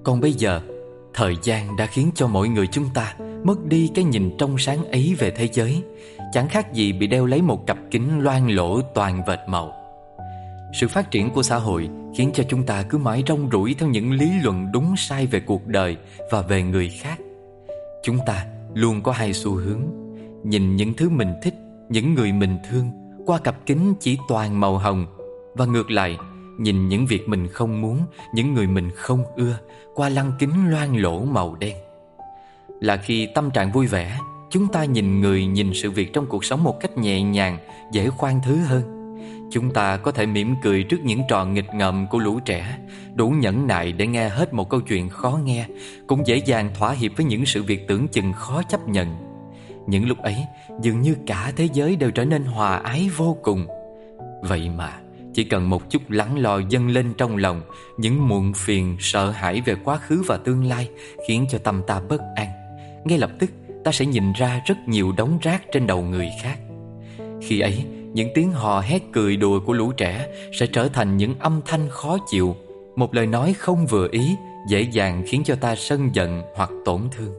Còn bây giờ, thời gian đã khiến cho mỗi người chúng ta mất đi cái nhìn trong sáng ấy về thế giới. Chẳng khác gì bị đeo lấy một cặp kính loang lỗ toàn vệt màu. Sự phát triển của xã hội khiến cho chúng ta cứ mãi rong rủi theo những lý luận đúng sai về cuộc đời và về người khác. Chúng ta luôn có hai xu hướng. Nhìn những thứ mình thích, những người mình thương qua cặp kính chỉ toàn màu hồng. Và ngược lại nhìn những việc mình không muốn những người mình không ưa qua lăng kính loang lỗ màu đen. Là khi tâm trạng vui vẻ chúng ta nhìn người nhìn sự việc trong cuộc sống một cách nhẹ nhàng dễ khoan thứ hơn chúng ta có thể mỉm cười trước những trò nghịch ngợm của lũ trẻ đủ nhẫn nại để nghe hết một câu chuyện khó nghe cũng dễ dàng thỏa hiệp với những sự việc tưởng chừng khó chấp nhận. Những lúc ấy dường như cả thế giới đều trở nên hòa ái vô cùng. Vậy mà chỉ cần một chút lắng lo dâng lên trong lòng Những muộn phiền, sợ hãi về quá khứ và tương lai Khiến cho tâm ta bất an. Ngay lập tức ta sẽ nhìn ra rất nhiều đống rác trên đầu người khác. Khi ấy những tiếng hò hét cười đùa của lũ trẻ Sẽ trở thành những âm thanh khó chịu, Một lời nói không vừa ý, Dễ dàng khiến cho ta sân giận hoặc tổn thương.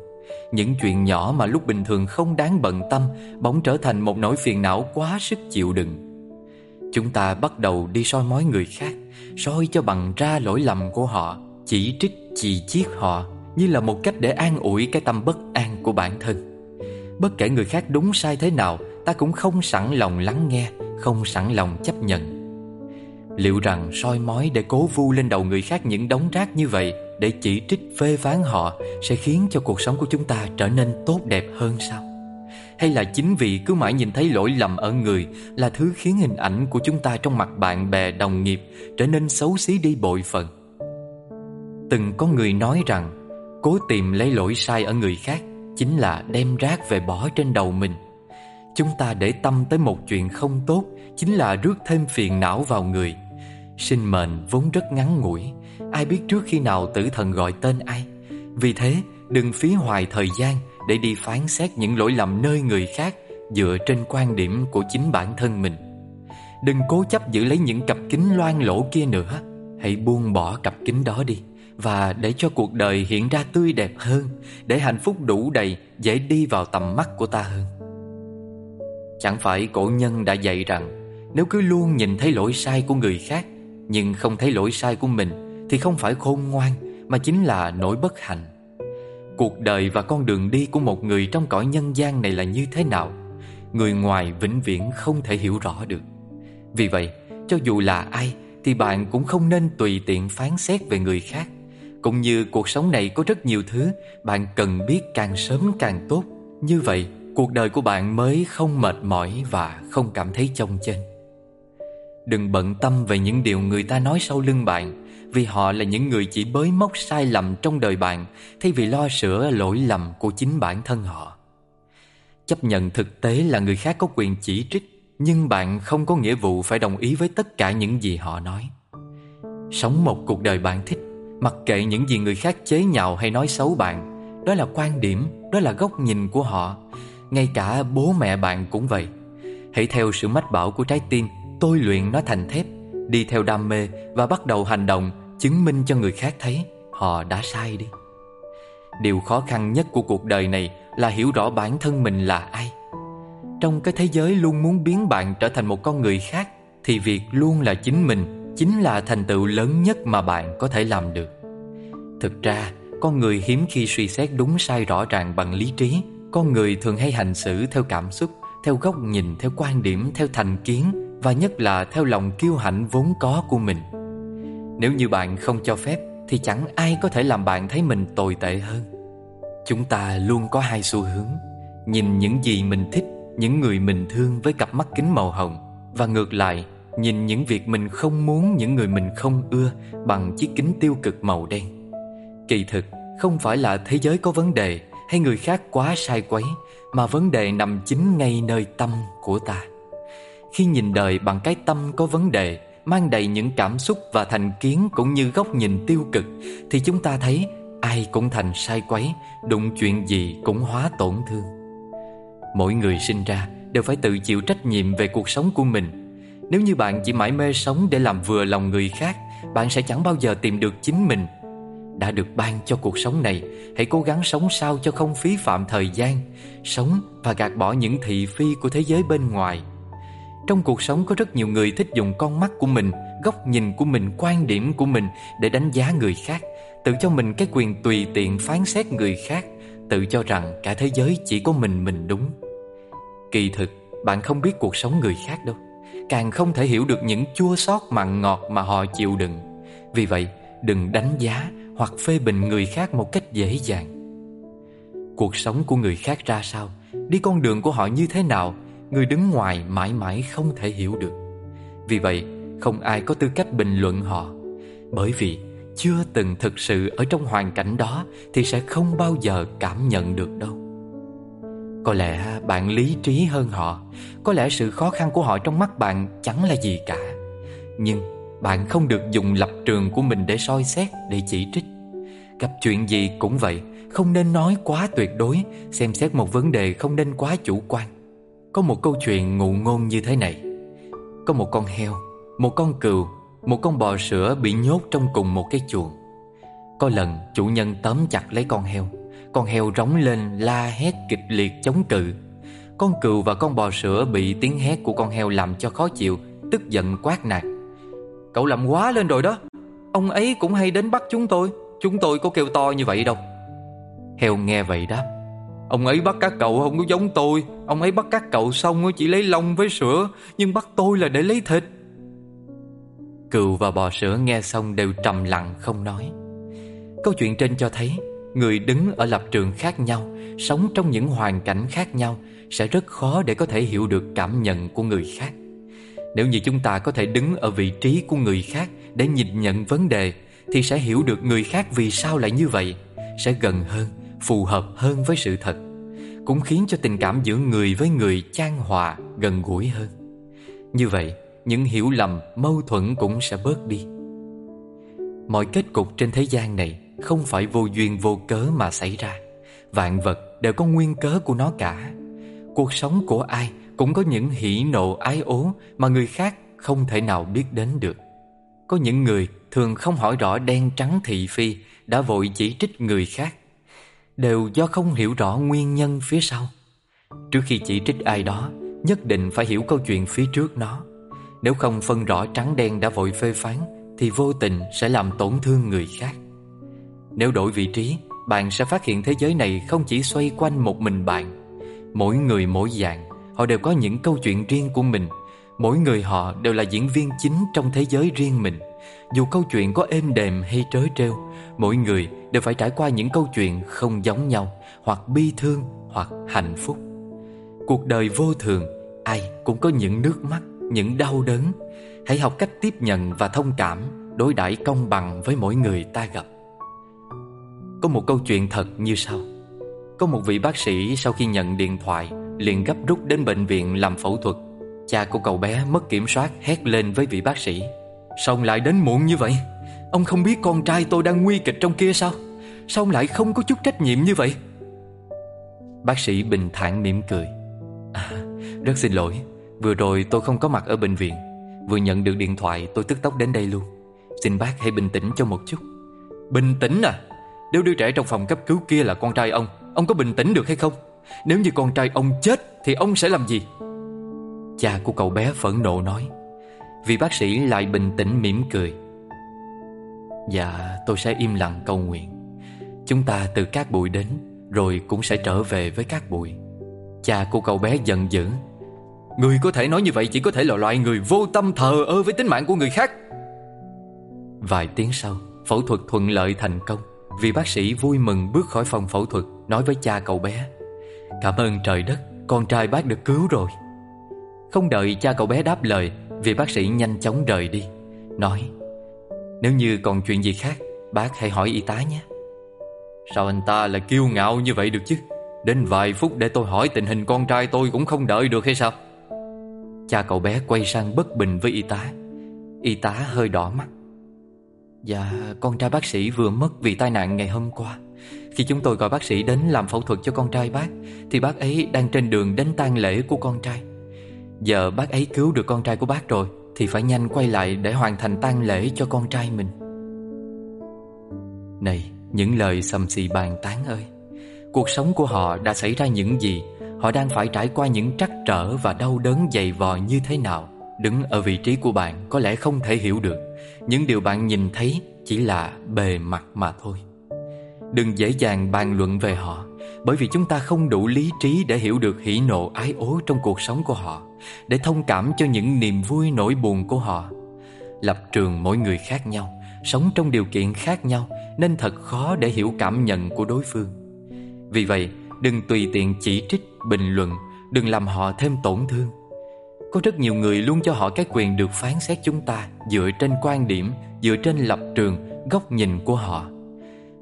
Những chuyện nhỏ mà lúc bình thường không đáng bận tâm Bỗng trở thành một nỗi phiền não quá sức chịu đựng. Chúng ta bắt đầu đi soi mói người khác, soi cho bằng ra lỗi lầm của họ, Chỉ trích chì chiết họ Như là một cách để an ủi cái tâm bất an của bản thân. Bất kể người khác đúng sai thế nào Ta cũng không sẵn lòng lắng nghe, Không sẵn lòng chấp nhận Liệu rằng soi mói để cố vu lên đầu người khác những đống rác như vậy để chỉ trích phê phán họ sẽ khiến cho cuộc sống của chúng ta trở nên tốt đẹp hơn sao? Hay là chính vì cứ mãi nhìn thấy lỗi lầm ở người là thứ khiến hình ảnh của chúng ta trong mặt bạn bè, đồng nghiệp trở nên xấu xí đi bội phần? Từng có người nói rằng, cố tìm lấy lỗi sai ở người khác chính là đem rác về bỏ trên đầu mình. Chúng ta để tâm tới một chuyện không tốt, chính là rước thêm phiền não vào người. Sinh mệnh vốn rất ngắn ngủi, Ai biết trước khi nào tử thần gọi tên ai. Vì thế, đừng phí hoài thời gian Để đi phán xét những lỗi lầm nơi người khác Dựa trên quan điểm của chính bản thân mình. Đừng cố chấp giữ lấy những cặp kính loang lỗ kia nữa. Hãy buông bỏ cặp kính đó đi, Và để cho cuộc đời hiện ra tươi đẹp hơn, Để hạnh phúc đủ đầy, Dễ đi vào tầm mắt của ta hơn. Chẳng phải cổ nhân đã dạy rằng Nếu cứ luôn nhìn thấy lỗi sai của người khác Nhưng không thấy lỗi sai của mình thì không phải khôn ngoan mà chính là nỗi bất hạnh. Cuộc đời và con đường đi của một người trong cõi nhân gian này là như thế nào, người ngoài vĩnh viễn không thể hiểu rõ được. Vì vậy, cho dù là ai thì bạn cũng không nên tùy tiện phán xét về người khác. Cũng như cuộc sống này có rất nhiều thứ bạn cần biết càng sớm càng tốt. Như vậy, cuộc đời của bạn mới không mệt mỏi và không cảm thấy chông chênh. Đừng bận tâm về những điều người ta nói sau lưng bạn vì họ là những người chỉ bới móc sai lầm trong đời bạn thay vì lo sửa lỗi lầm của chính bản thân họ. Chấp nhận thực tế là người khác có quyền chỉ trích, nhưng bạn không có nghĩa vụ phải đồng ý với tất cả những gì họ nói. Sống một cuộc đời bạn thích, mặc kệ những gì người khác chế nhạo hay nói xấu bạn, đó là quan điểm, đó là góc nhìn của họ. Ngay cả bố mẹ bạn cũng vậy. Hãy theo sự mách bảo của trái tim, tôi luyện nó thành thép đi theo đam mê và bắt đầu hành động chứng minh cho người khác thấy họ đã sai đi. Điều khó khăn nhất của cuộc đời này là hiểu rõ bản thân mình là ai. Trong cái thế giới luôn muốn biến bạn trở thành một con người khác thì việc luôn là chính mình chính là thành tựu lớn nhất mà bạn có thể làm được. Thực ra, con người hiếm khi suy xét đúng sai rõ ràng bằng lý trí. Con người thường hay hành xử theo cảm xúc, theo góc nhìn, theo quan điểm, theo thành kiến và nhất là theo lòng kiêu hãnh vốn có của mình. Nếu như bạn không cho phép thì chẳng ai có thể làm bạn thấy mình tồi tệ hơn. Chúng ta luôn có hai xu hướng, nhìn những gì mình thích, những người mình thương với cặp mắt kính màu hồng và ngược lại, Nhìn những việc mình không muốn Những người mình không ưa Bằng chiếc kính tiêu cực màu đen Kỳ thực không phải là thế giới có vấn đề hay người khác quá sai quấy, Mà vấn đề nằm chính ngay nơi tâm của ta. Khi nhìn đời bằng cái tâm có vấn đề, Mang đầy những cảm xúc và thành kiến Cũng như góc nhìn tiêu cực, Thì chúng ta thấy ai cũng thành sai quấy, Đụng chuyện gì cũng hóa tổn thương. Mỗi người sinh ra đều phải tự chịu trách nhiệm về cuộc sống của mình. Nếu như bạn chỉ mãi mê sống để làm vừa lòng người khác, Bạn sẽ chẳng bao giờ tìm được chính mình. Đã được ban cho cuộc sống này. Hãy cố gắng sống sao cho không phí phạm thời gian Sống và gạt bỏ những thị phi của thế giới bên ngoài. Trong cuộc sống có rất nhiều người thích dùng con mắt của mình Góc nhìn của mình, quan điểm của mình Để đánh giá người khác Tự cho mình cái quyền tùy tiện phán xét người khác Tự cho rằng cả thế giới chỉ có mình mình đúng. Kỳ thực bạn không biết cuộc sống người khác đâu. Càng không thể hiểu được những chua xót mặn ngọt mà họ chịu đựng. Vì vậy, đừng đánh giá hoặc phê bình người khác một cách dễ dàng. Cuộc sống của người khác ra sao, đi con đường của họ như thế nào, người đứng ngoài mãi mãi không thể hiểu được. Vì vậy, không ai có tư cách bình luận họ, bởi vì chưa từng thực sự ở trong hoàn cảnh đó thì sẽ không bao giờ cảm nhận được đâu. Có lẽ bạn lý trí hơn họ Có lẽ sự khó khăn của họ trong mắt bạn chẳng là gì cả Nhưng bạn không được dùng lập trường của mình để soi xét, để chỉ trích. Gặp chuyện gì cũng vậy Không nên nói quá tuyệt đối Xem xét một vấn đề không nên quá chủ quan. Có một câu chuyện ngụ ngôn như thế này. Có một con heo, một con cừu, một con bò sữa bị nhốt trong cùng một cái chuồng. Có lần chủ nhân tóm chặt lấy con heo. Con heo rống lên la hét kịch liệt chống cự. Con cừu và con bò sữa bị tiếng hét của con heo làm cho khó chịu Tức giận quát nạt. Cậu làm quá lên rồi đó. Ông ấy cũng hay đến bắt chúng tôi. Chúng tôi có kêu to như vậy đâu. Heo nghe vậy đáp. Ông ấy bắt các cậu không có giống tôi. Ông ấy bắt các cậu xong chỉ lấy lông với sữa, Nhưng bắt tôi là để lấy thịt. Cừu và bò sữa nghe xong đều trầm lặng không nói. Câu chuyện trên cho thấy, Người đứng ở lập trường khác nhau, Sống trong những hoàn cảnh khác nhau Sẽ rất khó để có thể hiểu được cảm nhận của người khác. Nếu như chúng ta có thể đứng ở vị trí của người khác Để nhìn nhận vấn đề Thì sẽ hiểu được người khác vì sao lại như vậy Sẽ gần hơn, phù hợp hơn với sự thật Cũng khiến cho tình cảm giữa người với người chan hòa, gần gũi hơn. Như vậy, những hiểu lầm, mâu thuẫn cũng sẽ bớt đi. Mọi kết cục trên thế gian này không phải vô duyên vô cớ mà xảy ra. Vạn vật đều có nguyên cớ của nó cả. Cuộc sống của ai cũng có những hỉ nộ ái ố Mà người khác không thể nào biết đến được. Có những người thường không hỏi rõ đen trắng thị phi Đã vội chỉ trích người khác. Đều do không hiểu rõ nguyên nhân phía sau. Trước khi chỉ trích ai đó Nhất định phải hiểu câu chuyện phía trước nó. Nếu không phân rõ trắng đen đã vội phê phán Thì vô tình sẽ làm tổn thương người khác. Nếu đổi vị trí, bạn sẽ phát hiện thế giới này không chỉ xoay quanh một mình bạn. Mỗi người mỗi dạng, họ đều có những câu chuyện riêng của mình. Mỗi người họ đều là diễn viên chính trong thế giới riêng mình. Dù câu chuyện có êm đềm hay trớ trêu, mỗi người đều phải trải qua những câu chuyện không giống nhau, hoặc bi thương, hoặc hạnh phúc. Cuộc đời vô thường, ai cũng có những nước mắt, những đau đớn. Hãy học cách tiếp nhận và thông cảm, đối đãi công bằng với mỗi người ta gặp. Có một câu chuyện thật như sau Có một vị bác sĩ sau khi nhận điện thoại liền gấp rút đến bệnh viện làm phẫu thuật. Cha của cậu bé mất kiểm soát hét lên với vị bác sĩ. Sao ông lại đến muộn như vậy? Ông không biết con trai tôi đang nguy kịch trong kia sao? Sao ông lại không có chút trách nhiệm như vậy? Bác sĩ bình thản mỉm cười. À, Rất xin lỗi. Vừa rồi tôi không có mặt ở bệnh viện. Vừa nhận được điện thoại tôi tức tốc đến đây luôn. Xin bác hãy bình tĩnh cho một chút. Bình tĩnh à? Nếu đứa trẻ trong phòng cấp cứu kia là con trai ông Ông có bình tĩnh được hay không? Nếu như con trai ông chết Thì ông sẽ làm gì? Cha của cậu bé phẫn nộ nói. Vị bác sĩ lại bình tĩnh mỉm cười. Dạ tôi sẽ im lặng cầu nguyện. Chúng ta từ các bụi đến, Rồi cũng sẽ trở về với các bụi Cha của cậu bé giận dữ. Người có thể nói như vậy chỉ có thể là loại người vô tâm thờ ơ với tính mạng của người khác. Vài tiếng sau, Phẫu thuật thuận lợi thành công. Vị bác sĩ vui mừng bước khỏi phòng phẫu thuật, Nói với cha cậu bé. Cảm ơn trời đất, Con trai bác được cứu rồi. Không đợi cha cậu bé đáp lời, Vị bác sĩ nhanh chóng rời đi. Nói, Nếu như còn chuyện gì khác, Bác hãy hỏi y tá nhé. Sao anh ta lại kiêu ngạo như vậy được chứ? Đến vài phút để tôi hỏi tình hình con trai tôi cũng không đợi được hay sao? Cha cậu bé quay sang bất bình với y tá. Y tá hơi đỏ mắt. Dạ con trai bác sĩ vừa mất vì tai nạn ngày hôm qua. Khi chúng tôi gọi bác sĩ đến làm phẫu thuật cho con trai bác, Thì bác ấy đang trên đường đến tang lễ của con trai. Giờ bác ấy cứu được con trai của bác rồi, Thì phải nhanh quay lại để hoàn thành tang lễ cho con trai mình. Này, những lời sầm xì bàn tán ơi. Cuộc sống của họ đã xảy ra những gì? Họ đang phải trải qua những trắc trở và đau đớn dày vò như thế nào? Đứng ở vị trí của bạn có lẽ không thể hiểu được. Những điều bạn nhìn thấy chỉ là bề mặt mà thôi. Đừng dễ dàng bàn luận về họ Bởi vì chúng ta không đủ lý trí để hiểu được hỉ nộ ái ố trong cuộc sống của họ Để thông cảm cho những niềm vui nỗi buồn của họ. Lập trường mỗi người khác nhau Sống trong điều kiện khác nhau Nên thật khó để hiểu cảm nhận của đối phương. Vì vậy đừng tùy tiện chỉ trích, bình luận Đừng làm họ thêm tổn thương. Có rất nhiều người luôn cho họ cái quyền được phán xét chúng ta dựa trên quan điểm, dựa trên lập trường, góc nhìn của họ.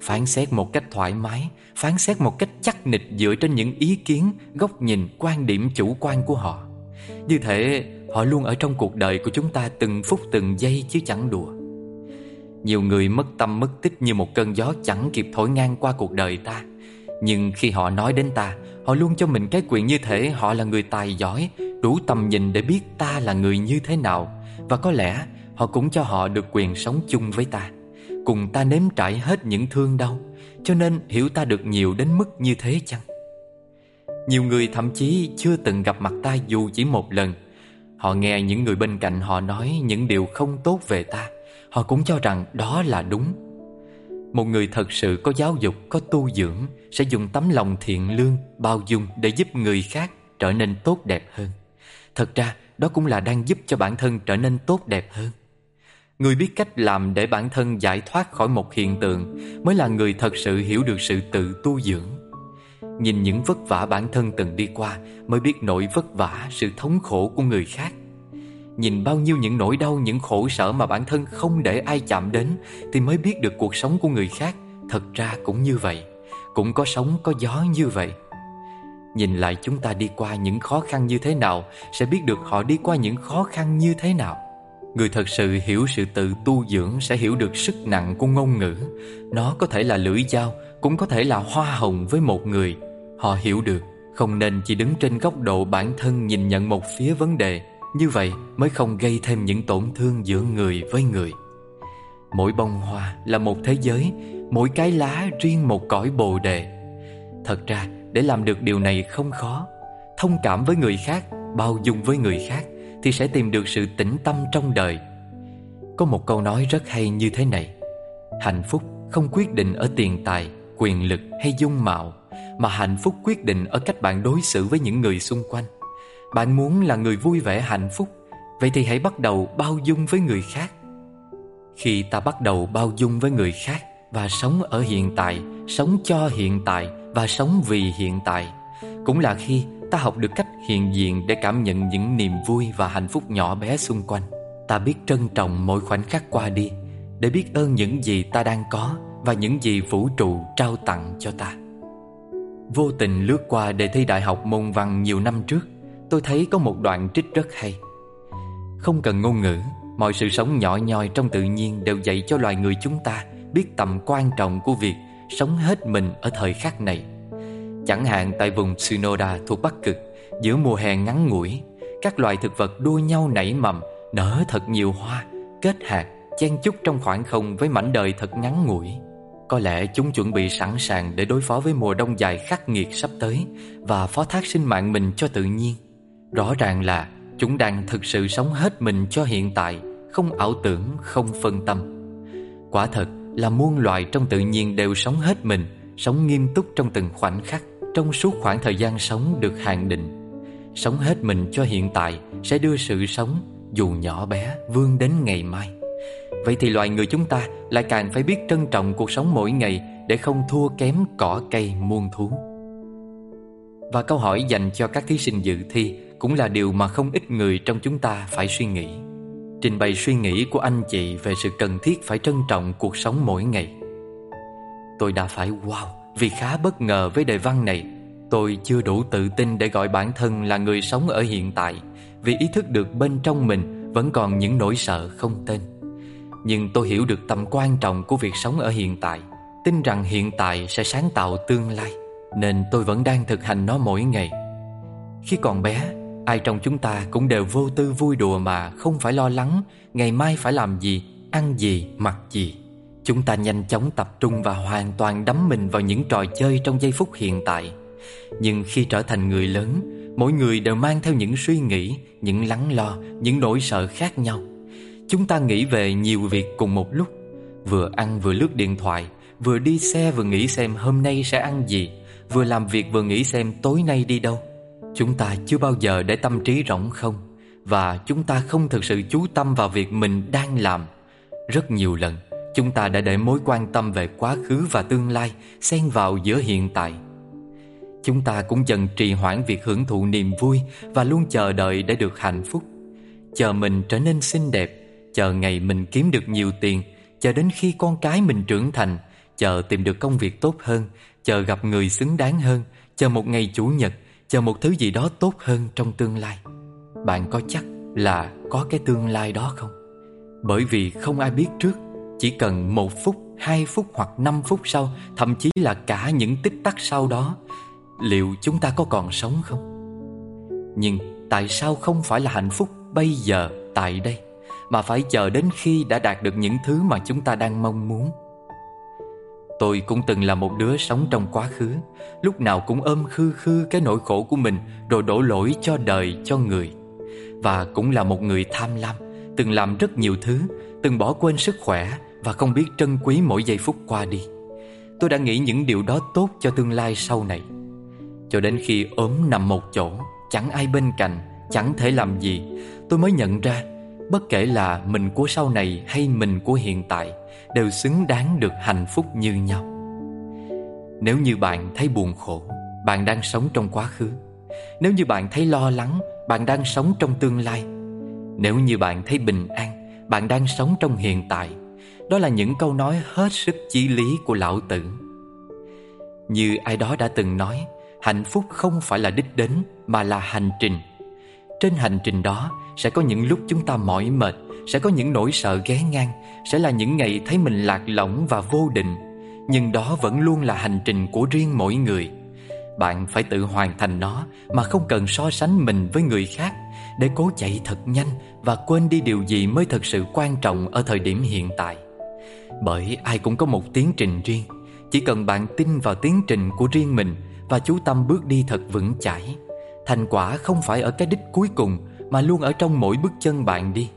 Phán xét một cách thoải mái, phán xét một cách chắc nịch dựa trên những ý kiến, góc nhìn, quan điểm chủ quan của họ. Như thế, họ luôn ở trong cuộc đời của chúng ta từng phút từng giây chứ chẳng đùa. Nhiều người mất tâm mất tích như một cơn gió chẳng kịp thổi ngang qua cuộc đời ta. Nhưng khi họ nói đến ta, họ luôn cho mình cái quyền như thể họ là người tài giỏi, đủ tầm nhìn để biết ta là người như thế nào và có lẽ họ cũng cho họ được quyền sống chung với ta cùng ta nếm trải hết những thương đau, cho nên hiểu ta được nhiều đến mức như thế chăng? Nhiều người thậm chí chưa từng gặp mặt ta dù chỉ một lần. Họ nghe những người bên cạnh họ nói những điều không tốt về ta. Họ cũng cho rằng đó là đúng. Một người thật sự có giáo dục, có tu dưỡng sẽ dùng tấm lòng thiện lương, bao dung để giúp người khác trở nên tốt đẹp hơn. Thật ra, đó cũng là đang giúp cho bản thân trở nên tốt đẹp hơn. Người biết cách làm để bản thân giải thoát khỏi một hiện tượng Mới là người thật sự hiểu được sự tự tu dưỡng. Nhìn những vất vả bản thân từng đi qua Mới biết nỗi vất vả, sự thống khổ của người khác. Nhìn bao nhiêu những nỗi đau, những khổ sở mà bản thân không để ai chạm đến Thì mới biết được cuộc sống của người khác Thật ra cũng như vậy Cũng có sóng, có gió như vậy. Nhìn lại chúng ta đi qua những khó khăn như thế nào Sẽ biết được họ đi qua những khó khăn như thế nào. Người thật sự hiểu sự tự tu dưỡng Sẽ hiểu được sức nặng của ngôn ngữ. Nó có thể là lưỡi dao, Cũng có thể là hoa hồng với một người. Họ hiểu được, Không nên chỉ đứng trên góc độ bản thân Nhìn nhận một phía vấn đề. Như vậy mới không gây thêm những tổn thương giữa người với người. Mỗi bông hoa là một thế giới, Mỗi cái lá riêng một cõi bồ đề. Thật ra, để làm được điều này không khó. Thông cảm với người khác, Bao dung với người khác. Thì sẽ tìm được sự tĩnh tâm trong đời. Có một câu nói rất hay như thế này, Hạnh phúc không quyết định ở tiền tài, Quyền lực hay dung mạo, Mà hạnh phúc quyết định ở cách bạn đối xử với những người xung quanh. Bạn muốn là người vui vẻ hạnh phúc, Vậy thì hãy bắt đầu bao dung với người khác. Khi ta bắt đầu bao dung với người khác Và sống ở hiện tại, Sống cho hiện tại và sống vì hiện tại, cũng là khi ta học được cách hiện diện để cảm nhận những niềm vui và hạnh phúc nhỏ bé xung quanh. Ta biết trân trọng mỗi khoảnh khắc qua đi, để biết ơn những gì ta đang có và những gì vũ trụ trao tặng cho ta. Vô tình lướt qua đề thi đại học môn văn nhiều năm trước, tôi thấy có một đoạn trích rất hay. Không cần ngôn ngữ, mọi sự sống nhỏ nhoi trong tự nhiên đều dạy cho loài người chúng ta biết tầm quan trọng của việc sống hết mình ở thời khắc này. Chẳng hạn tại vùng Tsunoda thuộc Bắc Cực, giữa mùa hè ngắn ngủi, các loài thực vật đua nhau nảy mầm, nở thật nhiều hoa, kết hạt, chen chúc trong khoảng không với mảnh đời thật ngắn ngủi. Có lẽ chúng chuẩn bị sẵn sàng để đối phó với mùa đông dài khắc nghiệt sắp tới và phó thác sinh mạng mình cho tự nhiên. Rõ ràng là chúng đang thực sự sống hết mình cho hiện tại, không ảo tưởng, không phân tâm. Quả thật, là muôn loài trong tự nhiên đều sống hết mình, sống nghiêm túc trong từng khoảnh khắc, trong suốt khoảng thời gian sống được hạn định. Sống hết mình cho hiện tại sẽ đưa sự sống, dù nhỏ bé, vươn đến ngày mai. Vậy thì loài người chúng ta lại càng phải biết trân trọng cuộc sống mỗi ngày để không thua kém cỏ cây muôn thú. Và câu hỏi dành cho các thí sinh dự thi cũng là điều mà không ít người trong chúng ta phải suy nghĩ Trình bày suy nghĩ của anh chị về sự cần thiết phải trân trọng cuộc sống mỗi ngày Tôi đã phải wow vì khá bất ngờ với đề văn này Tôi chưa đủ tự tin để gọi bản thân là người sống ở hiện tại Vì ý thức được bên trong mình vẫn còn những nỗi sợ không tên. Nhưng tôi hiểu được tầm quan trọng của việc sống ở hiện tại Tin rằng hiện tại sẽ sáng tạo tương lai Nên tôi vẫn đang thực hành nó mỗi ngày. Khi còn bé Ai trong chúng ta cũng đều vô tư vui đùa mà Không phải lo lắng Ngày mai phải làm gì, ăn gì, mặc gì. Chúng ta nhanh chóng tập trung và hoàn toàn đắm mình vào những trò chơi trong giây phút hiện tại. Nhưng khi trở thành người lớn Mỗi người đều mang theo những suy nghĩ, những lắng lo, những nỗi sợ khác nhau. Chúng ta nghĩ về nhiều việc cùng một lúc Vừa ăn vừa lướt điện thoại Vừa đi xe vừa nghĩ xem hôm nay sẽ ăn gì Vừa làm việc vừa nghĩ xem tối nay đi đâu. Chúng ta chưa bao giờ để tâm trí rỗng không Và chúng ta không thực sự chú tâm vào việc mình đang làm. Rất nhiều lần Chúng ta đã để mối quan tâm về quá khứ và tương lai Xen vào giữa hiện tại. Chúng ta cũng dần trì hoãn việc hưởng thụ niềm vui Và luôn chờ đợi để được hạnh phúc. Chờ mình trở nên xinh đẹp, Chờ ngày mình kiếm được nhiều tiền, Chờ đến khi con cái mình trưởng thành, Chờ tìm được công việc tốt hơn, Chờ gặp người xứng đáng hơn, Chờ một ngày chủ nhật, Chờ một thứ gì đó tốt hơn trong tương lai. Bạn có chắc là có cái tương lai đó không? Bởi vì không ai biết trước chỉ cần một phút, hai phút hoặc năm phút sau Thậm chí là cả những tích tắc sau đó Liệu chúng ta có còn sống không? Nhưng tại sao không phải là hạnh phúc bây giờ, tại đây Mà phải chờ đến khi đã đạt được những thứ mà chúng ta đang mong muốn Tôi cũng từng là một đứa sống trong quá khứ Lúc nào cũng ôm khư khư cái nỗi khổ của mình Rồi đổ lỗi cho đời, cho người Và cũng là một người tham lam Từng làm rất nhiều thứ Từng bỏ quên sức khỏe và không biết trân quý mỗi giây phút qua đi. Tôi đã nghĩ những điều đó tốt cho tương lai sau này. Cho đến khi ốm nằm một chỗ, Chẳng ai bên cạnh, Chẳng thể làm gì, Tôi mới nhận ra Bất kể là mình của sau này hay mình của hiện tại, Đều xứng đáng được hạnh phúc như nhau. Nếu như bạn thấy buồn khổ, Bạn đang sống trong quá khứ. Nếu như bạn thấy lo lắng, Bạn đang sống trong tương lai. Nếu như bạn thấy bình an, Bạn đang sống trong hiện tại. Đó là những câu nói hết sức chí lý của lão tử. Như ai đó đã từng nói, Hạnh phúc không phải là đích đến, Mà là hành trình. Trên hành trình đó, sẽ có những lúc chúng ta mỏi mệt, Sẽ có những nỗi sợ ghé ngang, Sẽ là những ngày thấy mình lạc lõng và vô định. Nhưng đó vẫn luôn là hành trình của riêng mỗi người. Bạn phải tự hoàn thành nó, Mà không cần so sánh mình với người khác, Để cố chạy thật nhanh Và quên đi điều gì mới thật sự quan trọng Ở thời điểm hiện tại. Bởi ai cũng có một tiến trình riêng Chỉ cần bạn tin vào tiến trình của riêng mình Và chú tâm bước đi thật vững chãi Thành quả không phải ở cái đích cuối cùng mà luôn ở trong mỗi bước chân bạn đi.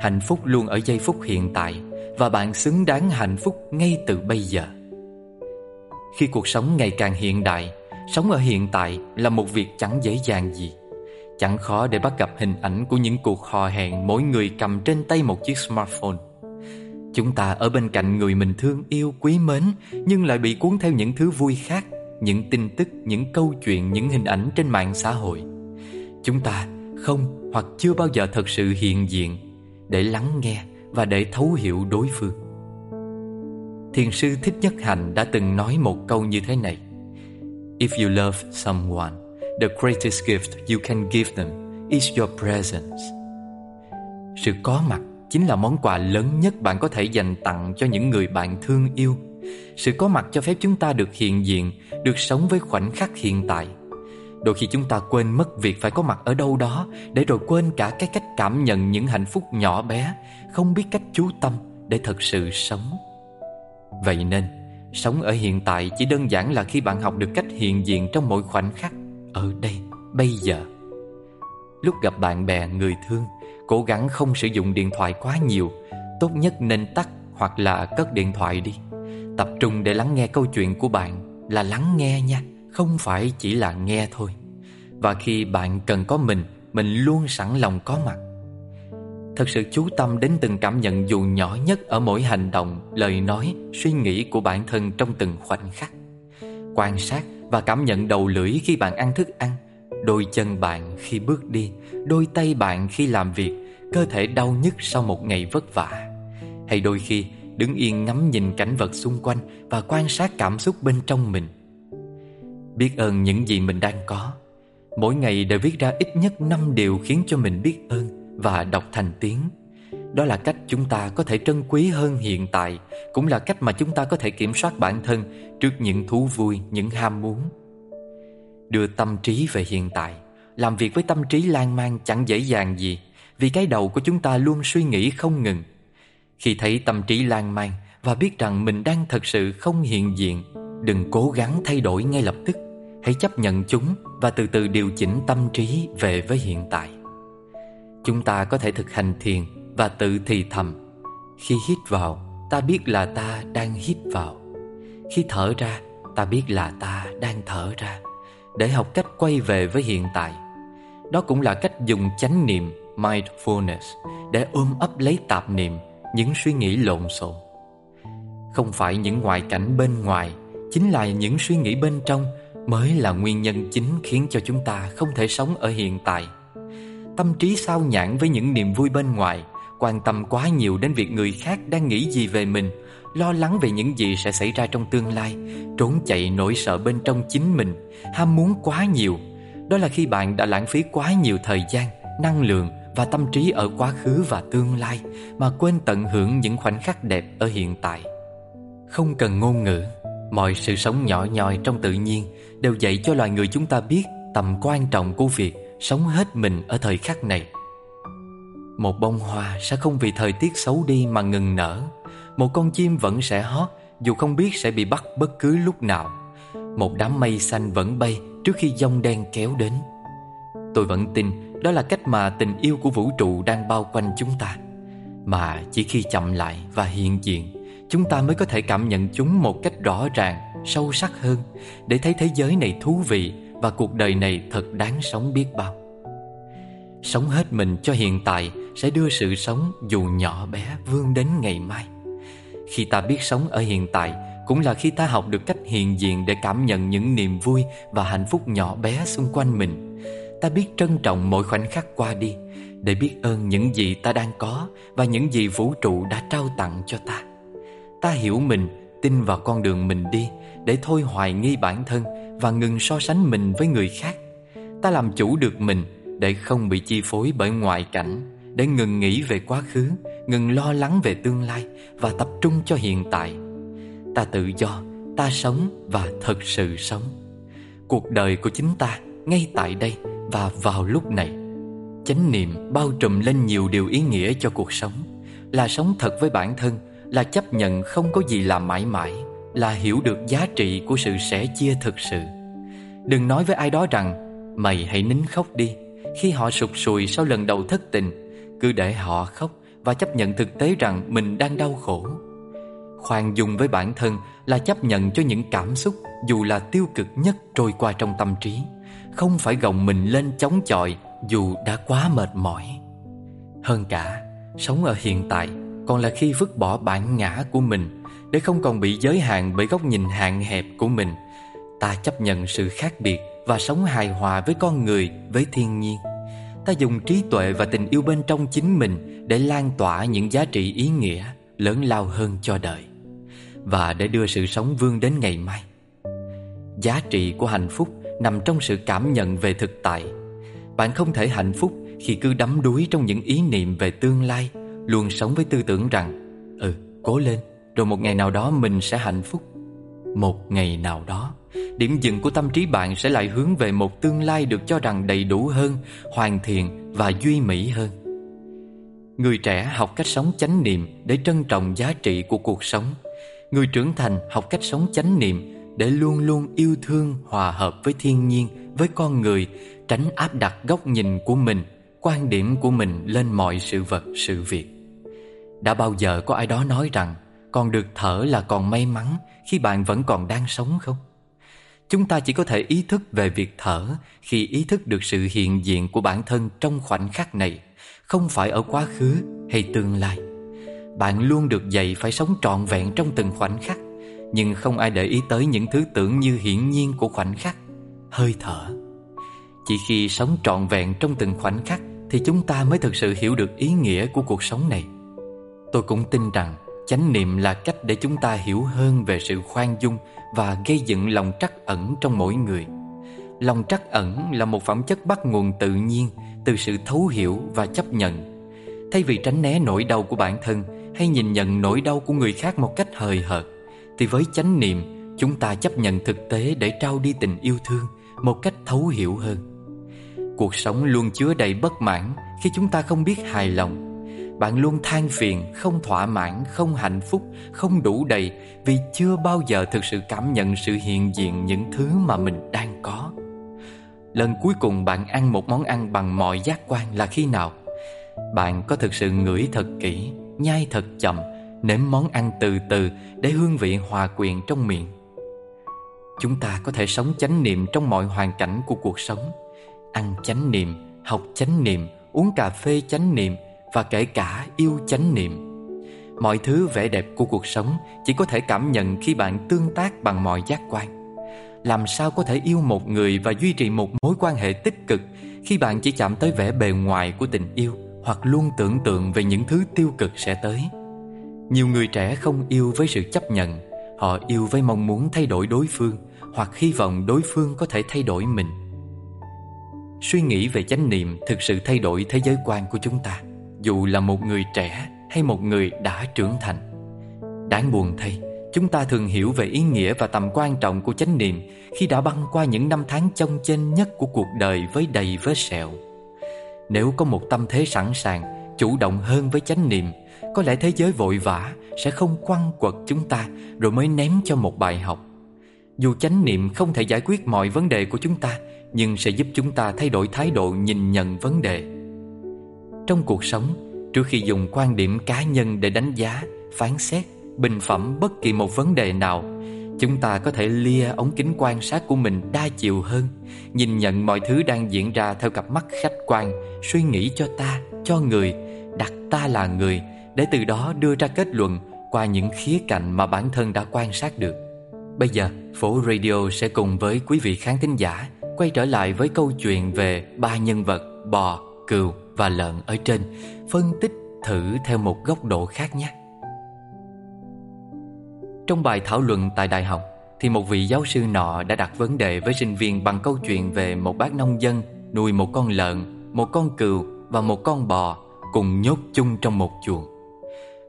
Hạnh phúc luôn ở giây phút hiện tại và bạn xứng đáng hạnh phúc ngay từ bây giờ. Khi cuộc sống ngày càng hiện đại, sống ở hiện tại là một việc chẳng dễ dàng gì. Chẳng khó để bắt gặp hình ảnh của những cuộc hò hẹn mỗi người cầm trên tay một chiếc smartphone. Chúng ta ở bên cạnh người mình thương yêu quý mến nhưng lại bị cuốn theo những thứ vui khác, những tin tức, những câu chuyện, những hình ảnh trên mạng xã hội. Chúng ta không hoặc chưa bao giờ thật sự hiện diện để lắng nghe và để thấu hiểu đối phương. Thiền sư Thích Nhất Hạnh đã từng nói một câu như thế này If you love someone, the greatest gift you can give them is your presence. Sự có mặt chính là món quà lớn nhất bạn có thể dành tặng cho những người bạn thương yêu. Sự có mặt cho phép chúng ta được hiện diện, được sống với khoảnh khắc hiện tại. Đôi khi chúng ta quên mất việc phải có mặt ở đâu đó Để rồi quên cả cái cách cảm nhận những hạnh phúc nhỏ bé Không biết cách chú tâm để thật sự sống. Vậy nên Sống ở hiện tại chỉ đơn giản là khi bạn học được cách hiện diện trong mỗi khoảnh khắc Ở đây, bây giờ. Lúc gặp bạn bè, người thương Cố gắng không sử dụng điện thoại quá nhiều Tốt nhất nên tắt hoặc là cất điện thoại đi. Tập trung để lắng nghe câu chuyện của bạn Là lắng nghe nha không phải chỉ là nghe thôi. Và khi bạn cần có mình Mình luôn sẵn lòng có mặt. Thật sự chú tâm đến từng cảm nhận dù nhỏ nhất Ở mỗi hành động, lời nói, suy nghĩ của bản thân trong từng khoảnh khắc. Quan sát và cảm nhận đầu lưỡi khi bạn ăn thức ăn Đôi chân bạn khi bước đi Đôi tay bạn khi làm việc Cơ thể đau nhức sau một ngày vất vả. Hay đôi khi đứng yên ngắm nhìn cảnh vật xung quanh Và quan sát cảm xúc bên trong mình. Biết ơn những gì mình đang có. Mỗi ngày đều viết ra ít nhất 5 điều khiến cho mình biết ơn Và đọc thành tiếng. Đó là cách chúng ta có thể trân quý hơn hiện tại Cũng là cách mà chúng ta có thể kiểm soát bản thân Trước những thú vui, những ham muốn. Đưa tâm trí về hiện tại. Làm việc với tâm trí lan man chẳng dễ dàng gì, Vì cái đầu của chúng ta luôn suy nghĩ không ngừng. Khi thấy tâm trí lan man Và biết rằng mình đang thật sự không hiện diện, Đừng cố gắng thay đổi ngay lập tức. Hãy chấp nhận chúng Và từ từ điều chỉnh tâm trí về với hiện tại. Chúng ta có thể thực hành thiền Và tự thì thầm. Khi hít vào, Ta biết là ta đang hít vào. Khi thở ra, Ta biết là ta đang thở ra để học cách quay về với hiện tại. Đó cũng là cách dùng chánh niệm mindfulness để ôm ấp lấy tạp niệm, những suy nghĩ lộn xộn. Không phải những ngoại cảnh bên ngoài, chính là những suy nghĩ bên trong mới là nguyên nhân chính khiến cho chúng ta không thể sống ở hiện tại. Tâm trí sao nhãn với những niềm vui bên ngoài, quan tâm quá nhiều đến việc người khác đang nghĩ gì về mình, lo lắng về những gì sẽ xảy ra trong tương lai, trốn chạy nỗi sợ bên trong chính mình, ham muốn quá nhiều. Đó là khi bạn đã lãng phí quá nhiều thời gian, năng lượng và tâm trí ở quá khứ và tương lai mà quên tận hưởng những khoảnh khắc đẹp ở hiện tại. Không cần ngôn ngữ, mọi sự sống nhỏ nhoi trong tự nhiên đều dạy cho loài người chúng ta biết tầm quan trọng của việc sống hết mình ở thời khắc này. Một bông hoa sẽ không vì thời tiết xấu đi mà ngừng nở một con chim vẫn sẽ hót, Dù không biết sẽ bị bắt bất cứ lúc nào. Một đám mây xanh vẫn bay Trước khi giông đen kéo đến. Tôi vẫn tin Đó là cách mà tình yêu của vũ trụ đang bao quanh chúng ta. Mà chỉ khi chậm lại và hiện diện, Chúng ta mới có thể cảm nhận chúng một cách rõ ràng, Sâu sắc hơn, Để thấy thế giới này thú vị Và cuộc đời này thật đáng sống biết bao. Sống hết mình cho hiện tại Sẽ đưa sự sống dù nhỏ bé vươn đến ngày mai khi ta biết sống ở hiện tại, Cũng là khi ta học được cách hiện diện Để cảm nhận những niềm vui Và hạnh phúc nhỏ bé xung quanh mình. Ta biết trân trọng mỗi khoảnh khắc qua đi, Để biết ơn những gì ta đang có Và những gì vũ trụ đã trao tặng cho ta. Ta hiểu mình, Tin vào con đường mình đi Để thôi hoài nghi bản thân Và ngừng so sánh mình với người khác. Ta làm chủ được mình Để không bị chi phối bởi ngoại cảnh. Để ngừng nghĩ về quá khứ ngừng lo lắng về tương lai và tập trung cho hiện tại. Ta tự do, ta sống và thật sự sống. Cuộc đời của chính ta ngay tại đây và vào lúc này. Chánh niệm bao trùm lên nhiều điều ý nghĩa cho cuộc sống, là sống thật với bản thân, là chấp nhận không có gì là mãi mãi, là hiểu được giá trị của sự sẻ chia thực sự. Đừng nói với ai đó rằng mày hãy nín khóc đi khi họ sụp sùi sau lần đầu thất tình, cứ để họ khóc và chấp nhận thực tế rằng mình đang đau khổ. Khoan dung với bản thân là chấp nhận cho những cảm xúc dù là tiêu cực nhất trôi qua trong tâm trí, không phải gồng mình lên chống chọi dù đã quá mệt mỏi. Hơn cả, sống ở hiện tại còn là khi vứt bỏ bản ngã của mình để không còn bị giới hạn bởi góc nhìn hạn hẹp của mình. Ta chấp nhận sự khác biệt và sống hài hòa với con người, với thiên nhiên. Ta dùng trí tuệ và tình yêu bên trong chính mình để lan tỏa những giá trị ý nghĩa lớn lao hơn cho đời và để đưa sự sống vươn đến ngày mai. Giá trị của hạnh phúc nằm trong sự cảm nhận về thực tại. Bạn không thể hạnh phúc khi cứ đắm đuối trong những ý niệm về tương lai, luôn sống với tư tưởng rằng ừ, cố lên, rồi một ngày nào đó mình sẽ hạnh phúc. Một ngày nào đó, điểm dừng của tâm trí bạn sẽ lại hướng về một tương lai được cho rằng đầy đủ hơn, hoàn thiện và duy mỹ hơn. Người trẻ học cách sống chánh niệm để trân trọng giá trị của cuộc sống. Người trưởng thành học cách sống chánh niệm để luôn luôn yêu thương, hòa hợp với thiên nhiên, với con người, tránh áp đặt góc nhìn của mình, quan điểm của mình lên mọi sự vật, sự việc. Đã bao giờ có ai đó nói rằng còn được thở là còn may mắn khi bạn vẫn còn đang sống không? Chúng ta chỉ có thể ý thức về việc thở khi ý thức được sự hiện diện của bản thân trong khoảnh khắc này không phải ở quá khứ hay tương lai. Bạn luôn được dạy phải sống trọn vẹn trong từng khoảnh khắc, nhưng không ai để ý tới những thứ tưởng như hiển nhiên của khoảnh khắc, hơi thở. Chỉ khi sống trọn vẹn trong từng khoảnh khắc Thì chúng ta mới thực sự hiểu được ý nghĩa của cuộc sống này Tôi cũng tin rằng chánh niệm là cách để chúng ta hiểu hơn về sự khoan dung và gây dựng lòng trắc ẩn trong mỗi người. Lòng trắc ẩn là một phẩm chất bắt nguồn tự nhiên từ sự thấu hiểu và chấp nhận. Thay vì tránh né nỗi đau của bản thân hay nhìn nhận nỗi đau của người khác một cách hời hợt, thì với chánh niệm chúng ta chấp nhận thực tế để trao đi tình yêu thương một cách thấu hiểu hơn. Cuộc sống luôn chứa đầy bất mãn khi chúng ta không biết hài lòng bạn luôn than phiền, không thỏa mãn, không hạnh phúc, không đủ đầy vì chưa bao giờ thực sự cảm nhận sự hiện diện những thứ mà mình đang có. Lần cuối cùng bạn ăn một món ăn bằng mọi giác quan là khi nào? Bạn có thực sự ngửi thật kỹ, nhai thật chậm, nếm món ăn từ từ để hương vị hòa quyện trong miệng. Chúng ta có thể sống chánh niệm trong mọi hoàn cảnh của cuộc sống. Ăn chánh niệm, học chánh niệm, uống cà phê chánh niệm, và kể cả yêu chánh niệm. Mọi thứ vẻ đẹp của cuộc sống chỉ có thể cảm nhận khi bạn tương tác bằng mọi giác quan. Làm sao có thể yêu một người và duy trì một mối quan hệ tích cực khi bạn chỉ chạm tới vẻ bề ngoài của tình yêu hoặc luôn tưởng tượng về những thứ tiêu cực sẽ tới? Nhiều người trẻ không yêu với sự chấp nhận, họ yêu với mong muốn thay đổi đối phương hoặc hy vọng đối phương có thể thay đổi mình. Suy nghĩ về chánh niệm thực sự thay đổi thế giới quan của chúng ta dù là một người trẻ hay một người đã trưởng thành. Đáng buồn thay, chúng ta thường hiểu về ý nghĩa và tầm quan trọng của chánh niệm khi đã băng qua những năm tháng chông chênh nhất của cuộc đời với đầy vết sẹo. Nếu có một tâm thế sẵn sàng, chủ động hơn với chánh niệm, có lẽ thế giới vội vã sẽ không quăng quật chúng ta rồi mới ném cho một bài học. Dù chánh niệm không thể giải quyết mọi vấn đề của chúng ta, nhưng sẽ giúp chúng ta thay đổi thái độ nhìn nhận vấn đề. Trong cuộc sống, trước khi dùng quan điểm cá nhân để đánh giá, phán xét, bình phẩm bất kỳ một vấn đề nào, chúng ta có thể lia ống kính quan sát của mình đa chiều hơn, nhìn nhận mọi thứ đang diễn ra theo cặp mắt khách quan, suy nghĩ cho ta, cho người, đặt ta là người, để từ đó đưa ra kết luận qua những khía cạnh mà bản thân đã quan sát được. Bây giờ, phố Radio sẽ cùng với quý vị khán thính giả quay trở lại với câu chuyện về ba nhân vật bò, cừu và lợn ở trên Phân tích thử theo một góc độ khác nhé. Trong bài thảo luận tại đại học Thì một vị giáo sư nọ đã đặt vấn đề với sinh viên Bằng câu chuyện về một bác nông dân Nuôi một con lợn, một con cừu và một con bò Cùng nhốt chung trong một chuồng.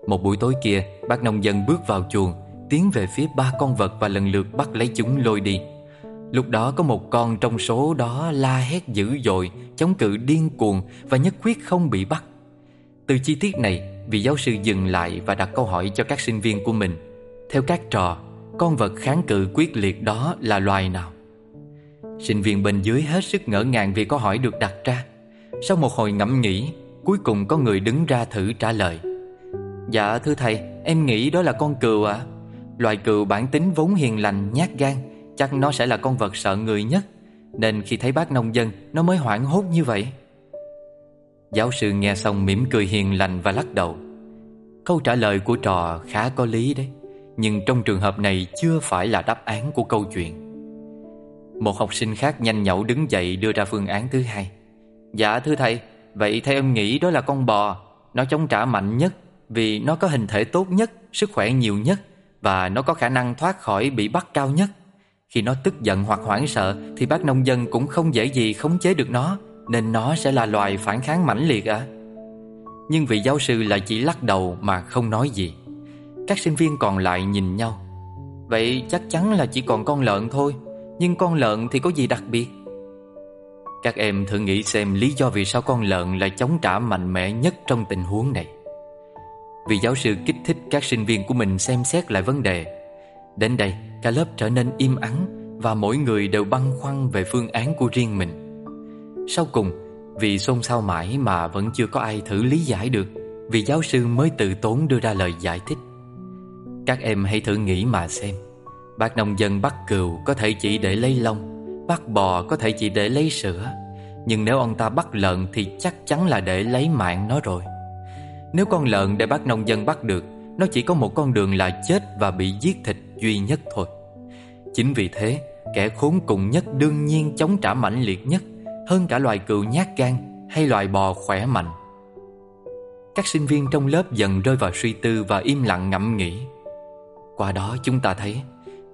Một buổi tối kia Bác nông dân bước vào chuồng Tiến về phía ba con vật và lần lượt bắt lấy chúng lôi đi. Lúc đó có một con trong số đó la hét dữ dội, chống cự điên cuồng và nhất quyết không bị bắt. Từ chi tiết này, vị giáo sư dừng lại và đặt câu hỏi cho các sinh viên của mình. Theo các trò, con vật kháng cự quyết liệt đó là loài nào? Sinh viên bên dưới hết sức ngỡ ngàng vì câu hỏi được đặt ra. Sau một hồi ngẫm nghĩ, cuối cùng có người đứng ra thử trả lời. Dạ thưa thầy, em nghĩ đó là con cừu ạ. Loài cừu bản tính vốn hiền lành, nhát gan Chắc nó sẽ là con vật sợ người nhất. Nên khi thấy bác nông dân, Nó mới hoảng hốt như vậy. Giáo sư nghe xong mỉm cười hiền lành và lắc đầu. Câu trả lời của trò khá có lý đấy, Nhưng trong trường hợp này chưa phải là đáp án của câu chuyện. Một học sinh khác nhanh nhậu đứng dậy đưa ra phương án thứ hai. Dạ thưa thầy, Vậy theo em nghĩ đó là con bò. Nó chống trả mạnh nhất Vì nó có hình thể tốt nhất, Sức khỏe nhiều nhất Và nó có khả năng thoát khỏi bị bắt cao nhất khi nó tức giận hoặc hoảng sợ, Thì bác nông dân cũng không dễ gì khống chế được nó, Nên nó sẽ là loài phản kháng mãnh liệt ạ. Nhưng vị giáo sư lại chỉ lắc đầu mà không nói gì. Các sinh viên còn lại nhìn nhau. Vậy chắc chắn là chỉ còn con lợn thôi, Nhưng con lợn thì có gì đặc biệt? Các em thử nghĩ xem lý do vì sao con lợn lại chống trả mạnh mẽ nhất trong tình huống này. Vị giáo sư kích thích các sinh viên của mình xem xét lại vấn đề. Đến đây. Cả lớp trở nên im ắng Và mỗi người đều băn khoăn về phương án của riêng mình. Sau cùng, Vì xôn xao mãi mà vẫn chưa có ai thử lý giải được, vì giáo sư mới tự tốn đưa ra lời giải thích. Các em hãy thử nghĩ mà xem, Bác nông dân bắt cừu có thể chỉ để lấy lông Bắt bò có thể chỉ để lấy sữa, Nhưng nếu ông ta bắt lợn thì chắc chắn là để lấy mạng nó rồi. Nếu con lợn để bác nông dân bắt được nó chỉ có một con đường là chết và bị giết thịt duy nhất thôi Chính vì thế Kẻ khốn cùng nhất đương nhiên chống trả mãnh liệt nhất hơn cả loài cừu nhát gan hay loài bò khỏe mạnh. Các sinh viên trong lớp dần rơi vào suy tư và im lặng ngẫm nghĩ. Qua đó chúng ta thấy,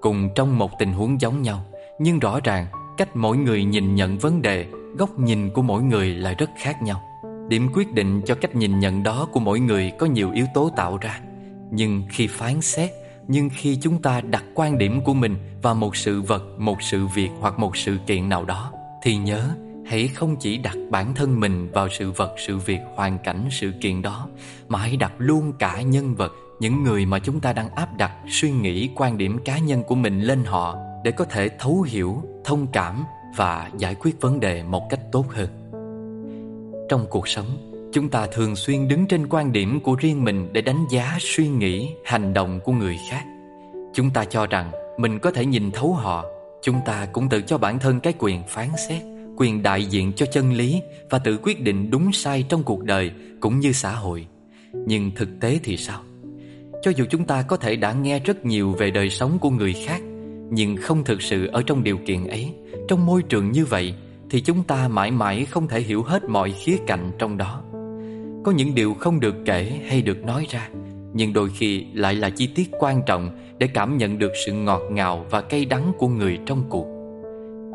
cùng trong một tình huống giống nhau, nhưng rõ ràng cách mỗi người nhìn nhận vấn đề, góc nhìn của mỗi người lại rất khác nhau. Điểm quyết định cho cách nhìn nhận đó của mỗi người có nhiều yếu tố tạo ra. Nhưng khi phán xét, nhưng khi chúng ta đặt quan điểm của mình vào một sự vật, một sự việc hoặc một sự kiện nào đó, thì nhớ hãy không chỉ đặt bản thân mình vào sự vật, sự việc, hoàn cảnh, sự kiện đó, mà hãy đặt luôn cả nhân vật, những người mà chúng ta đang áp đặt suy nghĩ, quan điểm cá nhân của mình lên họ để có thể thấu hiểu, thông cảm và giải quyết vấn đề một cách tốt hơn. Trong cuộc sống, chúng ta thường xuyên đứng trên quan điểm của riêng mình để đánh giá suy nghĩ, hành động của người khác. Chúng ta cho rằng mình có thể nhìn thấu họ, chúng ta cũng tự cho bản thân cái quyền phán xét, quyền đại diện cho chân lý và tự quyết định đúng sai trong cuộc đời cũng như xã hội. Nhưng thực tế thì sao? Cho dù chúng ta có thể đã nghe rất nhiều về đời sống của người khác, nhưng không thực sự ở trong điều kiện ấy, trong môi trường như vậy thì chúng ta mãi mãi không thể hiểu hết mọi khía cạnh trong đó. Có những điều không được kể hay được nói ra, nhưng đôi khi lại là chi tiết quan trọng để cảm nhận được sự ngọt ngào và cay đắng của người trong cuộc.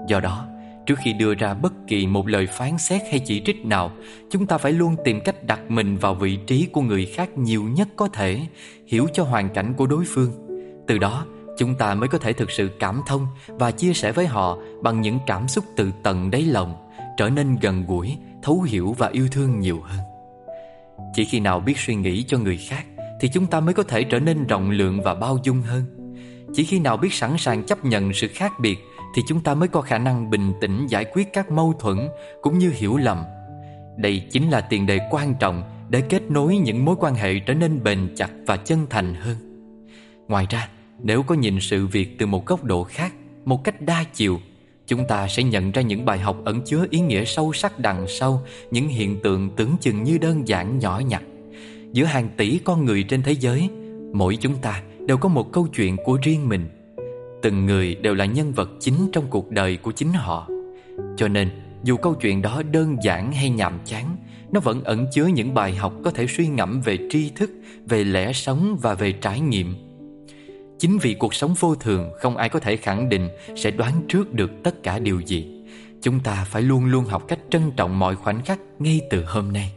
Do đó, trước khi đưa ra bất kỳ một lời phán xét hay chỉ trích nào, chúng ta phải luôn tìm cách đặt mình vào vị trí của người khác nhiều nhất có thể, hiểu cho hoàn cảnh của đối phương. Từ đó, chúng ta mới có thể thực sự cảm thông và chia sẻ với họ bằng những cảm xúc từ tận đáy lòng, trở nên gần gũi, thấu hiểu và yêu thương nhiều hơn. Chỉ khi nào biết suy nghĩ cho người khác thì chúng ta mới có thể trở nên rộng lượng và bao dung hơn. Chỉ khi nào biết sẵn sàng chấp nhận sự khác biệt thì chúng ta mới có khả năng bình tĩnh giải quyết các mâu thuẫn cũng như hiểu lầm. Đây chính là tiền đề quan trọng để kết nối những mối quan hệ trở nên bền chặt và chân thành hơn. Ngoài ra, nếu có nhìn sự việc từ một góc độ khác, một cách đa chiều, chúng ta sẽ nhận ra những bài học ẩn chứa ý nghĩa sâu sắc đằng sau những hiện tượng tưởng chừng như đơn giản nhỏ nhặt. Giữa hàng tỷ con người trên thế giới, mỗi chúng ta đều có một câu chuyện của riêng mình. Từng người đều là nhân vật chính trong cuộc đời của chính họ. Cho nên, dù câu chuyện đó đơn giản hay nhàm chán, nó vẫn ẩn chứa những bài học có thể suy ngẫm về tri thức, về lẽ sống và về trải nghiệm. Chính vì cuộc sống vô thường, không ai có thể khẳng định sẽ đoán trước được tất cả điều gì. Chúng ta phải luôn luôn học cách trân trọng mọi khoảnh khắc ngay từ hôm nay.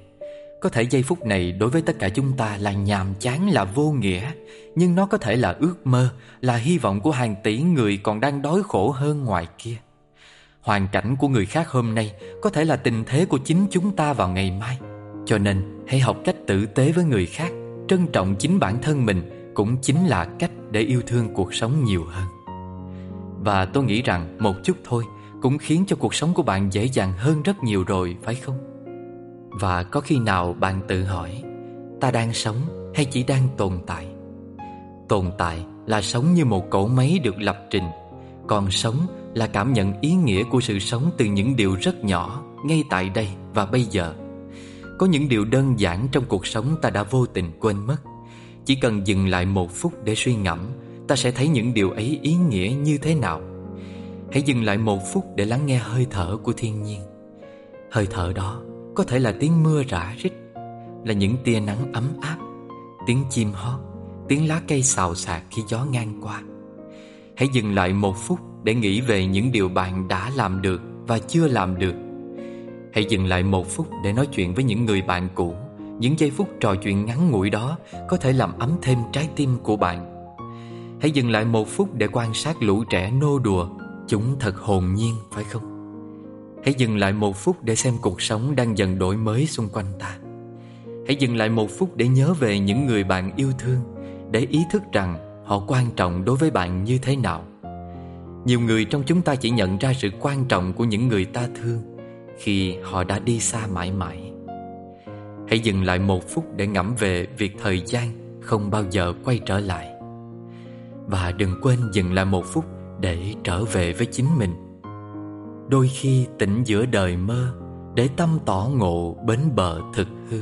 Có thể giây phút này đối với tất cả chúng ta là nhàm chán, là vô nghĩa, Nhưng nó có thể là ước mơ, Là hy vọng của hàng tỷ người còn đang đói khổ hơn ngoài kia Hoàn cảnh của người khác hôm nay Có thể là tình thế của chính chúng ta vào ngày mai Cho nên, hãy học cách tử tế với người khác, Trân trọng chính bản thân mình cũng chính là cách để yêu thương cuộc sống nhiều hơn. Và tôi nghĩ rằng một chút thôi Cũng khiến cho cuộc sống của bạn dễ dàng hơn rất nhiều rồi, phải không? Và có khi nào bạn tự hỏi, Ta đang sống hay chỉ đang tồn tại? Tồn tại là sống như một cỗ máy được lập trình, Còn sống là cảm nhận ý nghĩa của sự sống từ những điều rất nhỏ Ngay tại đây và bây giờ. Có những điều đơn giản trong cuộc sống ta đã vô tình quên mất. Chỉ cần dừng lại một phút để suy ngẫm, Ta sẽ thấy những điều ấy ý nghĩa như thế nào. Hãy dừng lại một phút để lắng nghe hơi thở của thiên nhiên. Hơi thở đó có thể là tiếng mưa rã rít, Là những tia nắng ấm áp, Tiếng chim hót, Tiếng lá cây xào xạc khi gió ngang qua. Hãy dừng lại một phút Để nghĩ về những điều bạn đã làm được Và chưa làm được. Hãy dừng lại một phút để nói chuyện với những người bạn cũ. Những giây phút trò chuyện ngắn ngủi đó Có thể làm ấm thêm trái tim của bạn. Hãy dừng lại một phút để quan sát lũ trẻ nô đùa. Chúng thật hồn nhiên, phải không? Hãy dừng lại một phút để xem cuộc sống đang dần đổi mới xung quanh ta. Hãy dừng lại một phút để nhớ về những người bạn yêu thương, Để ý thức rằng họ quan trọng đối với bạn như thế nào. Nhiều người trong chúng ta chỉ nhận ra sự quan trọng của những người ta thương Khi họ đã đi xa mãi mãi. Hãy dừng lại một phút để ngẫm về việc thời gian không bao giờ quay trở lại. Và đừng quên dừng lại một phút để trở về với chính mình. Đôi khi tỉnh giữa đời mơ Để tâm tỏ ngộ bến bờ thực hư.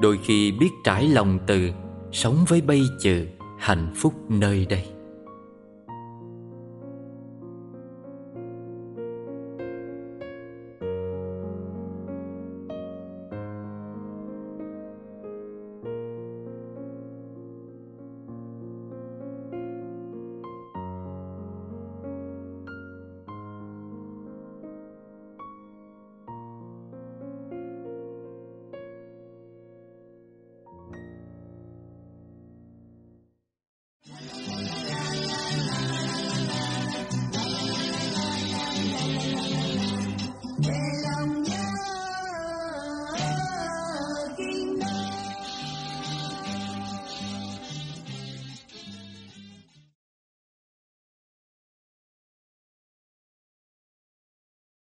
Đôi khi biết trải lòng từ, Sống với bây trừ hạnh phúc nơi đây.